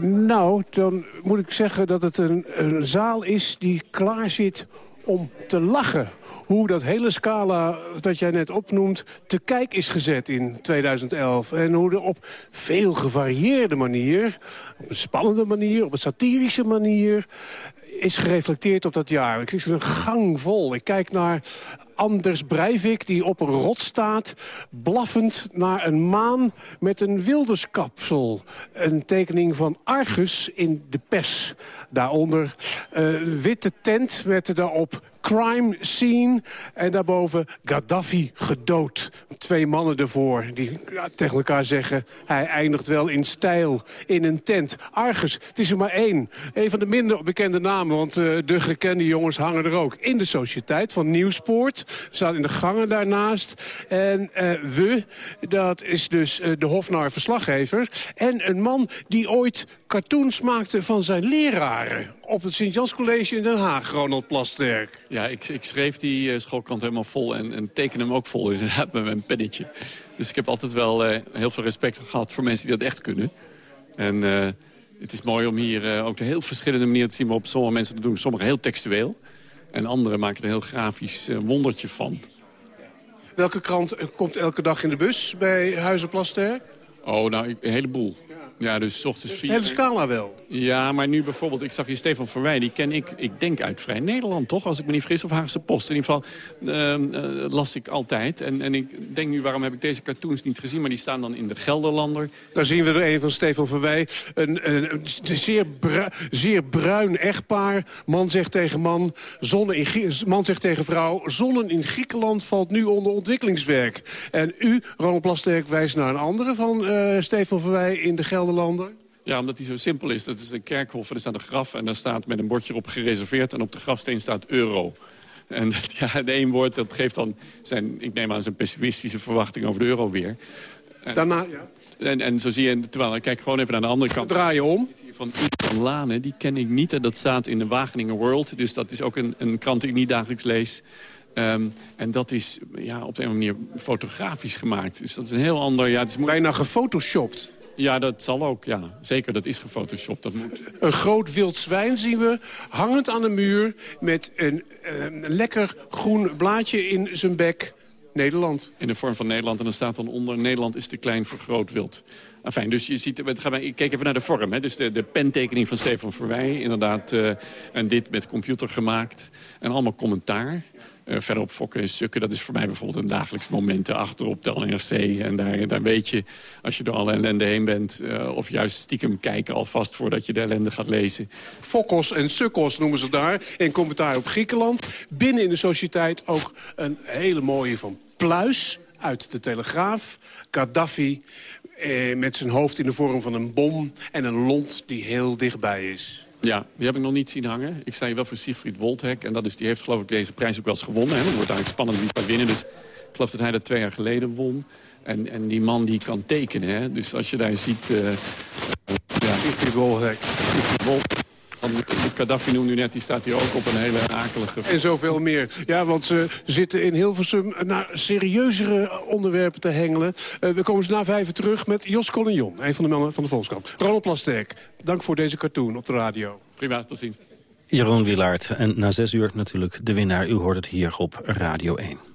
Nou, dan moet ik zeggen dat het een, zaal is die klaar zit om te lachen hoe dat hele scala dat jij net opnoemt te kijk is gezet in 2011. En hoe er op veel gevarieerde manier, op een spannende manier, op een satirische manier is gereflecteerd op dat jaar. Ik zie een gang vol. Ik kijk naar Anders Breivik die op een rot staat... blaffend naar een maan met een wilderskapsel. Een tekening van Argus in de pers. Daaronder een uh, witte tent met daarop crime scene. En daarboven Gaddafi gedood. Twee mannen ervoor die ja, tegen elkaar zeggen... hij eindigt wel in stijl in een tent. Argus, het is er maar één. Een van de minder bekende namen, want uh, de gekende jongens hangen er ook. In de sociëteit van Nieuwspoort. Staat in de gangen daarnaast. En uh, we, dat is dus uh, de Hofnar-verslaggever. En een man die ooit cartoons maakte van zijn leraren... op het Sint-Jans College in Den Haag, Ronald Plasterk. Ja, ik, ik schreef die uh, schoolkrant helemaal vol en, en teken hem ook vol [LAUGHS] inderdaad met mijn pennetje. Dus ik heb altijd wel uh, heel veel respect gehad voor mensen die dat echt kunnen. En uh, het is mooi om hier ook de heel verschillende manieren te zien... waarop sommige mensen dat doen. Sommigen heel textueel en anderen maken er een heel grafisch wondertje van. Welke krant komt elke dag in de bus bij Huizen Plasterk? Oh, nou, een heleboel. Ja, dus 's ochtends vier... De hele scala wel. Ja, maar nu bijvoorbeeld, ik zag hier Stefan Verwij, die ken ik, ik denk uit Vrij Nederland, toch? Als ik me niet vergis, of Haagse Post. In ieder geval uh, uh, las ik altijd. En, en ik denk nu, waarom heb ik deze cartoons niet gezien? Maar die staan dan in de Gelderlander. Daar zien we er een van Stefan Verwij. Een, een, een zeer, bru zeer bruin echtpaar. Man zegt tegen man, zonne in, man zegt tegen vrouw... zonnen in Griekenland valt nu onder ontwikkelingswerk. En u, Ronald Plasterk, wijst naar een andere van uh, Stefan Verwij in de Gelderlander. Ja, omdat hij zo simpel is. Dat is een kerkhof en er staat een graf en daar staat met een bordje op gereserveerd. En op de grafsteen staat euro. En [LAUGHS] ja, het één woord, dat geeft dan zijn, ik neem aan, zijn pessimistische verwachting over de euro weer. Daarna, ja. En, en zo zie je, terwijl ik kijk gewoon even naar de andere kant. Draai je om. Van Van Lane, die ken ik niet. En dat staat in de Wageningen World. Dus dat is ook een, een krant die ik niet dagelijks lees. Um, en dat is ja, op de een manier fotografisch gemaakt. Dus dat is een heel ander... Ja, het is Bijna gefotoshopt. Ja, dat zal ook, ja. Zeker, dat is gefotoshopt, dat moet. Een groot wild zwijn zien we hangend aan de muur... met een, een lekker groen blaadje in zijn bek. Nederland. In de vorm van Nederland. En dan staat dan onder... Nederland is te klein voor groot wild. Enfin, dus je ziet, ik kijk even naar de vorm. Hè. Dus de, de pentekening van Stefan Verwij, inderdaad. Uh, en dit met computer gemaakt. En allemaal commentaar. Uh, verderop fokken en sukken, dat is voor mij bijvoorbeeld een dagelijks moment achterop de NRC. En daar, daar weet je, als je door alle ellende heen bent... Uh, of juist stiekem kijken alvast voordat je de ellende gaat lezen. Fokkos en sukkos noemen ze daar. In commentaar op Griekenland. Binnen in de sociëteit ook een hele mooie van Pluis uit de Telegraaf. Gaddafi eh, met zijn hoofd in de vorm van een bom en een lont die heel dichtbij is. Ja, die heb ik nog niet zien hangen. Ik sta hier wel voor Siegfried Woldhek. En dat is, die heeft geloof ik deze prijs ook wel eens gewonnen. Hè. Dan wordt eigenlijk spannend wie gaat winnen. Dus ik geloof dat hij dat twee jaar geleden won. En, en die man die kan tekenen. Hè. Dus als je daar ziet... Uh, ja, Siegfried Woldhek. Siegfried Woldhek. Gaddafi noemde u net, die staat hier ook op een hele akelige... En zoveel meer. Ja, want ze zitten in Hilversum naar serieuzere onderwerpen te hengelen. Uh, we komen na vijven terug met Jos Collignon, een van de mannen van de Volkskamp. Ronald Plasterk, dank voor deze cartoon op de radio. Prima, tot ziens. Jeroen Wilaert. En na zes uur natuurlijk de winnaar. U hoort het hier op Radio 1.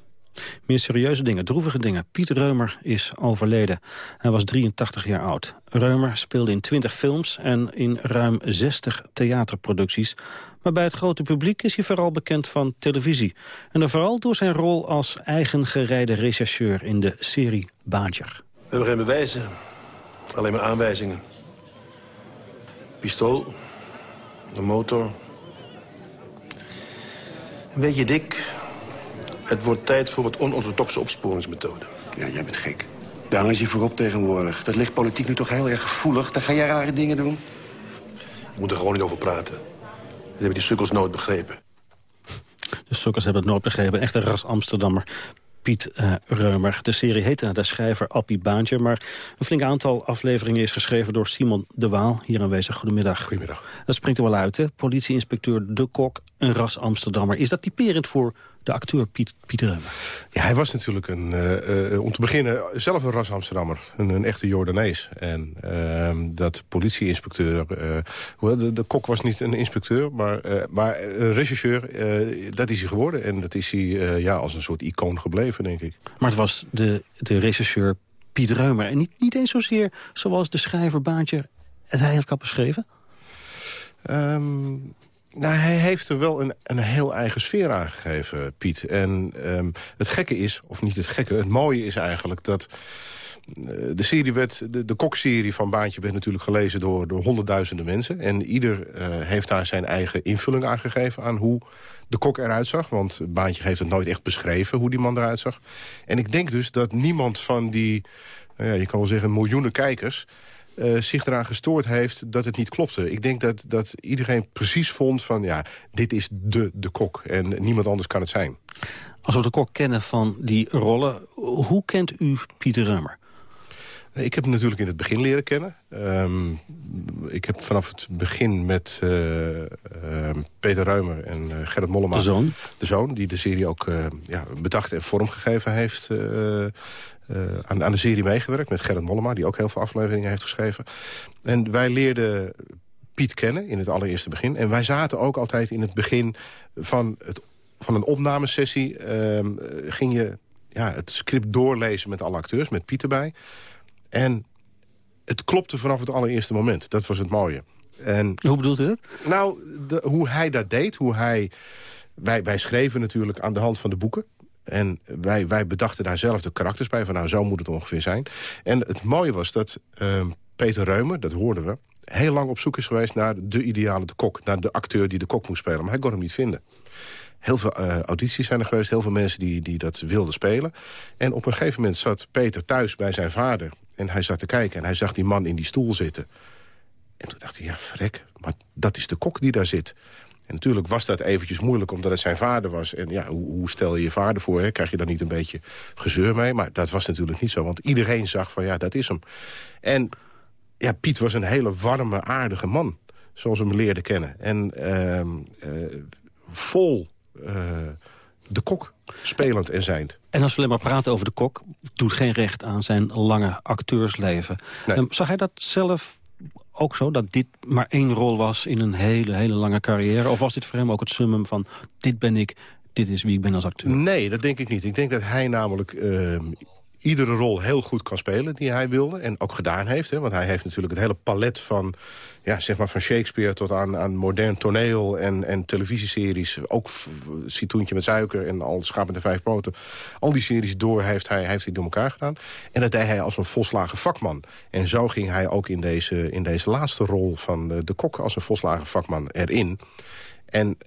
Meer serieuze dingen, droevige dingen. Piet Reumer is overleden. Hij was 83 jaar oud. Reumer speelde in 20 films en in ruim 60 theaterproducties. Maar bij het grote publiek is hij vooral bekend van televisie. En dan vooral door zijn rol als eigen gereide rechercheur in de serie Badger. We hebben geen bewijzen, alleen maar aanwijzingen. Pistool, een motor. Een beetje dik, het wordt tijd voor wat onorthodoxe opsporingsmethoden. Ja, jij bent gek. Daar is je voorop tegenwoordig. Dat ligt politiek nu toch heel erg gevoelig. Daar ga jij rare dingen doen. Je moet er gewoon niet over praten. Dat hebben die sukkels nooit begrepen. De sukkels hebben het nooit begrepen. Echt een ras Amsterdammer. Piet uh, Reumer. De serie heette naar de schrijver Appie Baantje... maar een flink aantal afleveringen is geschreven door Simon de Waal. Hier aanwezig, goedemiddag. Goedemiddag. Dat springt er wel uit, hè? Politieinspecteur De Kok een ras Amsterdammer. Is dat typerend voor de acteur Piet, Pieter Reumer? Ja, hij was natuurlijk een, uh, om te beginnen zelf een ras Amsterdammer. Een, een echte Jordanees. En uh, dat politieinspecteur... Uh, de, de, kok was niet een inspecteur, maar, maar een regisseur... dat is hij geworden. En dat is hij ja, als een soort icoon gebleven, denk ik. Maar het was de, de regisseur Piet Reumer. En niet, niet eens zozeer zoals de schrijver Baantje het eigenlijk had beschreven? Um, nou, hij heeft er wel een, een heel eigen sfeer aangegeven, Piet. En um, het gekke is, of niet het gekke, het mooie is eigenlijk dat... Uh, de, serie werd, de, de kokserie van Baantje werd natuurlijk gelezen door, door honderdduizenden mensen. En ieder uh, heeft daar zijn eigen invulling aan gegeven aan hoe de kok eruit zag. Want Baantje heeft het nooit echt beschreven hoe die man eruit zag. En ik denk dus dat niemand van die, nou ja, je kan wel zeggen, miljoenen kijkers uh, zich eraan gestoord heeft dat het niet klopte. Ik denk dat, dat iedereen precies vond van... ja, dit is de, de kok en niemand anders kan het zijn. Als we de kok kennen van die rollen... hoe kent u Pieter Reumer? Ik heb hem natuurlijk in het begin leren kennen. Um, ik heb vanaf het begin met uh, uh, Peter Ruimer en uh, Gerrit Mollema... De zoon? De zoon, die de serie ook ja, bedacht en vormgegeven heeft... aan, aan, de serie meegewerkt met Gerrit Mollema... die ook heel veel afleveringen heeft geschreven. En wij leerden Piet kennen in het allereerste begin. En wij zaten ook altijd in het begin van, het, van een opnamesessie... Ehm, ging je ja, het script doorlezen met alle acteurs, met Piet erbij... En het klopte vanaf het allereerste moment. Dat was het mooie. En, hoe bedoelt u dat? Nou, de, hoe hij dat deed. Hoe hij, wij, wij schreven natuurlijk aan de hand van de boeken. En wij, wij bedachten daar zelf de karakters bij. Van nou, zo moet het ongeveer zijn. En het mooie was dat uh, Peter Reumer, dat hoorden we... heel lang op zoek is geweest naar de ideale de kok. Naar de acteur die de kok moest spelen. Maar hij kon hem niet vinden. Heel veel uh, audities zijn er geweest. Heel veel mensen die, die dat wilden spelen. En op een gegeven moment zat Peter thuis bij zijn vader. En hij zat te kijken en hij zag die man in die stoel zitten. En toen dacht hij, ja, vrek, maar dat is de kok die daar zit. En natuurlijk was dat eventjes moeilijk omdat het zijn vader was. En ja, hoe, hoe stel je je vader voor? Hè? Krijg je daar niet een beetje gezeur mee? Maar dat was natuurlijk niet zo, want iedereen zag van ja, dat is hem. En ja, Piet was een hele warme, aardige man. Zoals we hem leerden kennen. En uh, uh, vol uh, de kok spelend en zijnd. En als we alleen maar praten over de kok... doet geen recht aan zijn lange acteursleven. Nee. Um, zag hij dat zelf ook zo? Dat dit maar één rol was in een hele, hele lange carrière? Of was dit voor hem ook het summum van... dit ben ik, dit is wie ik ben als acteur? Nee, dat denk ik niet. Ik denk dat hij namelijk... Uh, iedere rol heel goed kan spelen die hij wilde. En ook gedaan heeft. Hè, want hij heeft natuurlijk het hele palet van, ja, zeg maar van Shakespeare... tot aan, aan modern toneel en, en televisieseries. Ook Citroentje met suiker en al Schaap de Vijf Poten. Al die series door heeft hij, heeft hij door elkaar gedaan. En dat deed hij als een volslagen vakman. En zo ging hij ook in deze, in deze laatste rol van de, de kok... als een volslagen vakman erin. En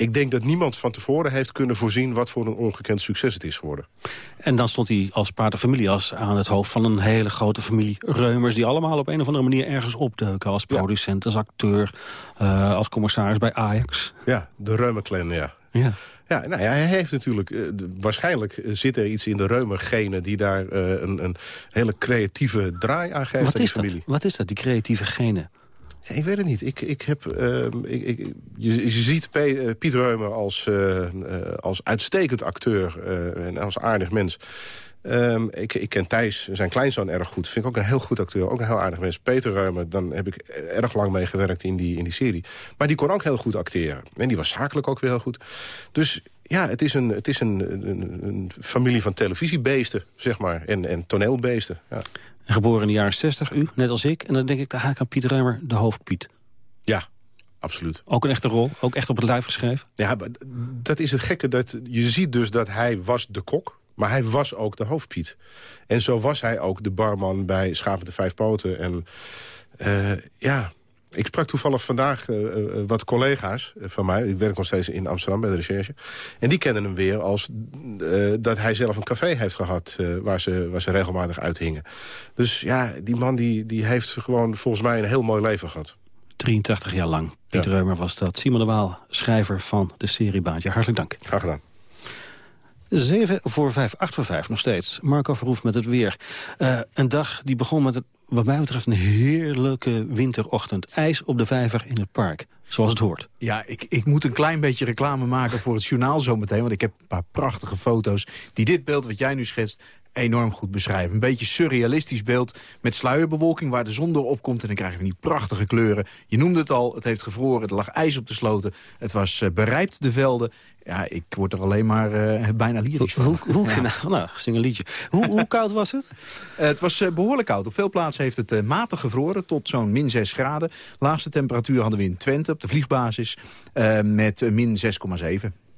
ik denk dat niemand van tevoren heeft kunnen voorzien... wat voor een ongekend succes het is geworden. En dan stond hij als paterfamilias aan het hoofd van een hele grote familie Reumers... die allemaal op een of andere manier ergens opduiken. Als producent, als acteur, uh, als commissaris bij Ajax. Ja, de Reumer-clan, ja. Ja. Ja, nou ja, hij heeft natuurlijk... Uh, waarschijnlijk zit er iets in de Reumer-genen... die daar uh, een, een, hele creatieve draai aan geeft Wat aan is die familie. Dat? Wat is dat, die creatieve genen? Ik weet het niet. Ik, ik heb, uh, ik, je, ziet P, Piet Reumer als, uh, als uitstekend acteur en als aardig mens. Um, ik, ik, ken Thijs, zijn kleinzoon, erg goed. Vind ik ook een heel goed acteur, ook een heel aardig mens. Peter Reumer, dan heb ik erg lang mee gewerkt in die, in die serie. Maar die kon ook heel goed acteren. En die was zakelijk ook weer heel goed. Dus ja, het is een, het is een, een, een familie van televisiebeesten, zeg maar. En, en toneelbeesten, ja. Geboren in de jaren 60, u, net als ik. En dan denk ik, daar haak aan Piet Reumer de hoofdpiet. Ja, absoluut. Ook een echte rol? Ook echt op het lijf geschreven? Ja, dat is het gekke. Dat, je ziet dus dat hij was de kok. Maar hij was ook de hoofdpiet. En zo was hij ook de barman bij Schapen de Vijf Poten. En uh, ja, ik sprak toevallig vandaag uh, wat collega's van mij. Ik werk nog steeds in Amsterdam bij de recherche. En die kennen hem weer als dat hij zelf een café heeft gehad... waar, ze, waar ze regelmatig uithingen. Dus ja, die man die, die heeft gewoon volgens mij een heel mooi leven gehad. 83 jaar lang. Pieter ja. Reumer was dat. Simon de Waal, schrijver van de serie Baantje. Hartelijk dank. Graag gedaan. 7 voor 5, 8 voor 5 nog steeds. Marco Verhoef met het weer. Uh, een dag die begon met het wat mij betreft een heerlijke winterochtend. IJs op de vijver in het park, zoals het hoort. Ja, ik, ik moet een klein beetje reclame maken voor het journaal zometeen. Want ik heb een paar prachtige foto's die dit beeld wat jij nu schetst enorm goed beschrijven. Een beetje surrealistisch beeld met sluierbewolking waar de zon door opkomt... en dan krijgen we die prachtige kleuren. Je noemde het al, het heeft gevroren, er lag ijs op de sloten. Het was uh, berijpt de velden. Ja, ik word er alleen maar uh, bijna lyrisch van. Hoe, hoe, ja. nou, nou, zing een liedje. Hoe, hoe [LAUGHS] koud was het? Uh, het was behoorlijk koud. Op veel plaatsen heeft het matig gevroren tot zo'n min 6 graden. Laagste temperatuur hadden we in Twente op de vliegbasis met min 6,7.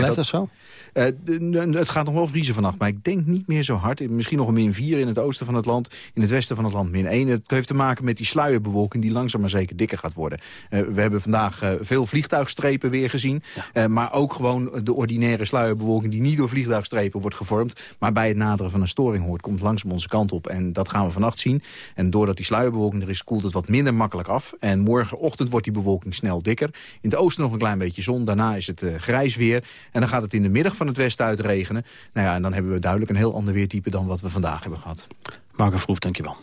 Blijft dat, zo? Uh, het gaat nog wel vriezen vannacht, maar ik denk niet meer zo hard. Misschien nog een min 4 in het oosten van het land. In het westen van het land min 1. Het heeft te maken met die sluierbewolking die langzaam maar zeker dikker gaat worden. Uh, we hebben vandaag uh, veel vliegtuigstrepen weer gezien. Ja. maar ook gewoon de ordinaire sluierbewolking die niet door vliegtuigstrepen wordt gevormd. Maar bij het naderen van een storing hoort, komt langzaam onze kant op. En dat gaan we vannacht zien. En doordat die sluierbewolking er is, koelt het wat minder makkelijk af. En morgenochtend wordt die bewolking snel dikker. In het oosten nog een klein beetje zon. Daarna is het grijs weer. En dan gaat het in de middag van het westen uit regenen. Nou ja, en dan hebben we duidelijk een heel ander weertype dan wat we vandaag hebben gehad. Marco Vroef, dankjewel.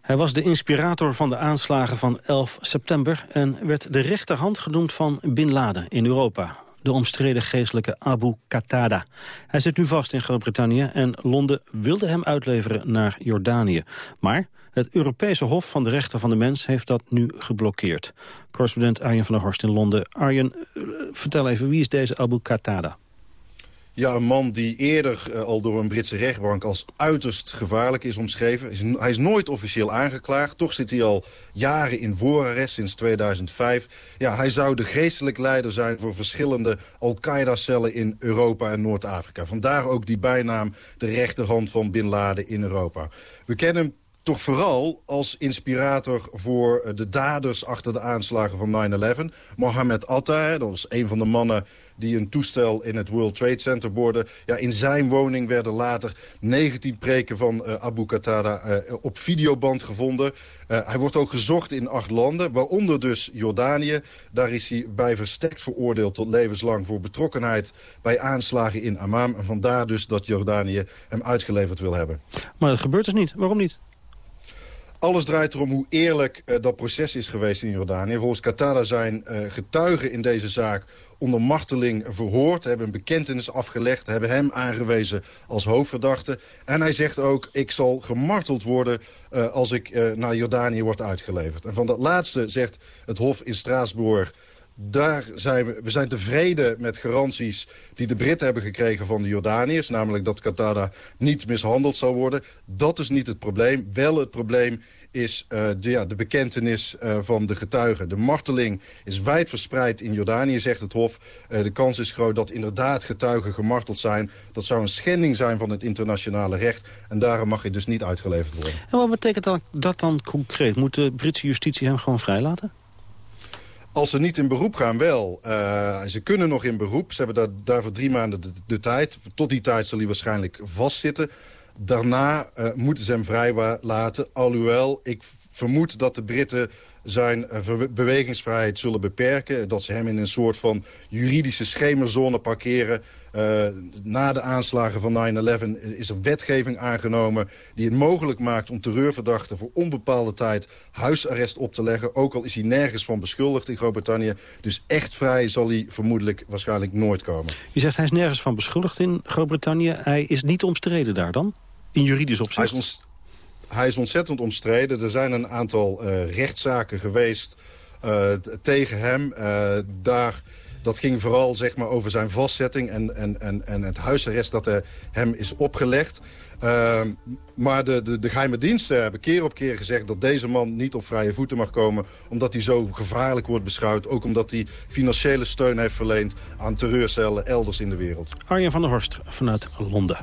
Hij was de inspirator van de aanslagen van 11 september... en werd de rechterhand genoemd van Bin Laden in Europa. De omstreden geestelijke Abu Qatada. Hij zit nu vast in Groot-Brittannië en Londen wilde hem uitleveren naar Jordanië. Maar het Europese Hof van de Rechten van de Mens heeft dat nu geblokkeerd. Correspondent Arjen van der Horst in Londen. Arjen, eh, vertel even, wie is deze Abu Qatada? Ja, een man die eerder uh, al door een Britse rechtbank als uiterst gevaarlijk is omschreven. Is, hij is nooit officieel aangeklaagd. Toch zit hij al jaren in voorarrest sinds 2005. Ja, hij zou de geestelijk leider zijn voor verschillende Al-Qaeda-cellen in Europa en Noord-Afrika. Vandaar ook die bijnaam de rechterhand van Bin Laden in Europa. We kennen hem toch vooral als inspirator voor eh, de daders achter de aanslagen van 9-11. Mohammed Atta, dat was een van de mannen die een toestel in het World Trade Center boorde. Ja, in zijn woning werden later 19 preken van uh, Abu Qatada uh, op videoband gevonden. Hij wordt ook gezocht in acht landen, waaronder dus Jordanië. Daar is hij bij verstek veroordeeld tot levenslang voor betrokkenheid bij aanslagen in Amman. En vandaar dus dat Jordanië hem uitgeleverd wil hebben. Maar dat gebeurt dus niet. Waarom niet? Alles draait erom hoe eerlijk uh, dat proces is geweest in Jordanië. Volgens Qatada zijn uh, getuigen in deze zaak onder marteling verhoord. Hebben een bekentenis afgelegd. Hebben hem aangewezen als hoofdverdachte. En hij zegt ook, ik zal gemarteld worden uh, als ik naar Jordanië word uitgeleverd. En van dat laatste zegt het Hof in Straatsburg daar zijn we, we zijn tevreden met garanties die de Britten hebben gekregen van de Jordaniërs. Namelijk dat Qatada niet mishandeld zal worden. Dat is niet het probleem. Wel het probleem is uh, de, ja, de bekentenis uh, van de getuigen. De marteling is wijd verspreid in Jordanië, zegt het Hof. Uh, de kans is groot dat inderdaad getuigen gemarteld zijn. Dat zou een schending zijn van het internationale recht. En daarom mag hij dus niet uitgeleverd worden. En wat betekent dat, dat dan concreet? Moet de Britse justitie hem gewoon vrijlaten? Als ze niet in beroep gaan, wel. Uh, ze kunnen nog in beroep. Ze hebben daar, daarvoor drie maanden de, tijd. Tot die tijd zal hij waarschijnlijk vastzitten. Daarna uh, moeten ze hem vrij laten. Alhoewel, ik vermoed dat de Britten zijn uh, bewegingsvrijheid zullen beperken. Dat ze hem in een soort van juridische schemerzone parkeren. Uh, na de aanslagen van 9-11 is er wetgeving aangenomen... die het mogelijk maakt om terreurverdachten voor onbepaalde tijd huisarrest op te leggen. Ook al is hij nergens van beschuldigd in Groot-Brittannië. Dus echt vrij zal hij vermoedelijk waarschijnlijk nooit komen. Je zegt hij is nergens van beschuldigd in Groot-Brittannië. Hij is niet omstreden daar dan? In juridisch opzicht? Hij is, hij is ontzettend omstreden. Er zijn een aantal uh, rechtszaken geweest uh, tegen hem. Uh, daar dat ging vooral zeg maar, over zijn vastzetting en, en, en, en het huisarrest dat er hem is opgelegd. Uh, maar de, de, de geheime diensten hebben keer op keer gezegd... dat deze man niet op vrije voeten mag komen... omdat hij zo gevaarlijk wordt beschouwd. Ook omdat hij financiële steun heeft verleend aan terreurcellen elders in de wereld. Arjen van der Horst vanuit Londen.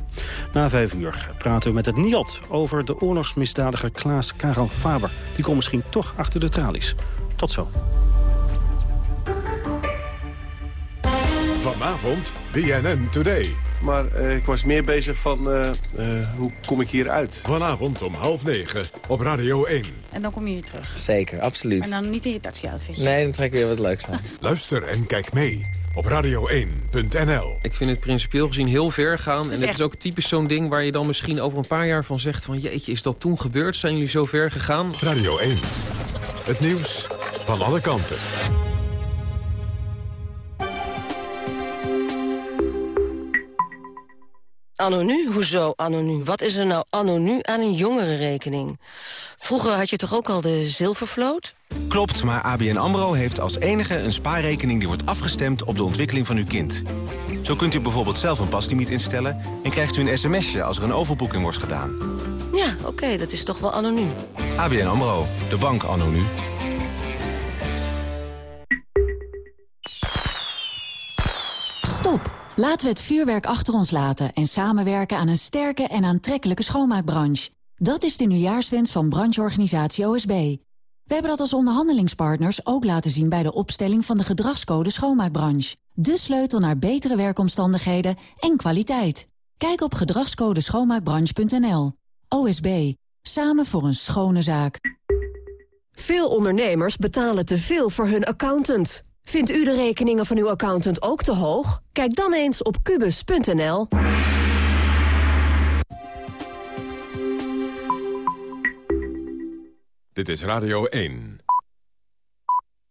Na vijf uur praten we met het NIOD over de oorlogsmisdadiger Klaas Karel Faber. Die komt misschien toch achter de tralies. Tot zo. Vanavond BNN Today. Maar uh, ik was meer bezig van uh, uh, hoe kom ik hier uit. Vanavond om half negen op Radio 1. En dan kom je weer terug. Zeker, absoluut. En dan niet in je taxi-outfit. Nee, dan trek ik weer wat leuks aan. [LAUGHS] Luister en kijk mee op radio1.nl. Ik vind het principieel gezien heel ver gaan. En het echt- is ook typisch zo'n ding waar je dan misschien over een paar jaar van zegt... van jeetje, is dat toen gebeurd? Zijn jullie zo ver gegaan? Radio 1. Het nieuws van alle kanten. Anno nu? Hoezo anno nu? Wat is er nou anno nu aan een jongerenrekening? Vroeger had je toch ook al de zilvervloot? Klopt, maar ABN AMRO heeft als enige een spaarrekening... die wordt afgestemd op de ontwikkeling van uw kind. Zo kunt u bijvoorbeeld zelf een paslimiet instellen... en krijgt u een sms'je als er een overboeking wordt gedaan. Ja, oké, dat is toch wel anno nu. ABN AMRO, de bank anno nu. Stop! Laten we het vuurwerk achter ons laten en samenwerken aan een sterke en aantrekkelijke schoonmaakbranche. Dat is de nieuwjaarswens van brancheorganisatie OSB. We hebben dat als onderhandelingspartners ook laten zien bij de opstelling van de gedragscode schoonmaakbranche. De sleutel naar betere werkomstandigheden en kwaliteit. Kijk op gedragscodeschoonmaakbranche.nl. OSB. Samen voor een schone zaak. Veel ondernemers betalen te veel voor hun accountant. Vindt u de rekeningen van uw accountant ook te hoog? Kijk dan eens op kubus.nl. Dit is Radio 1.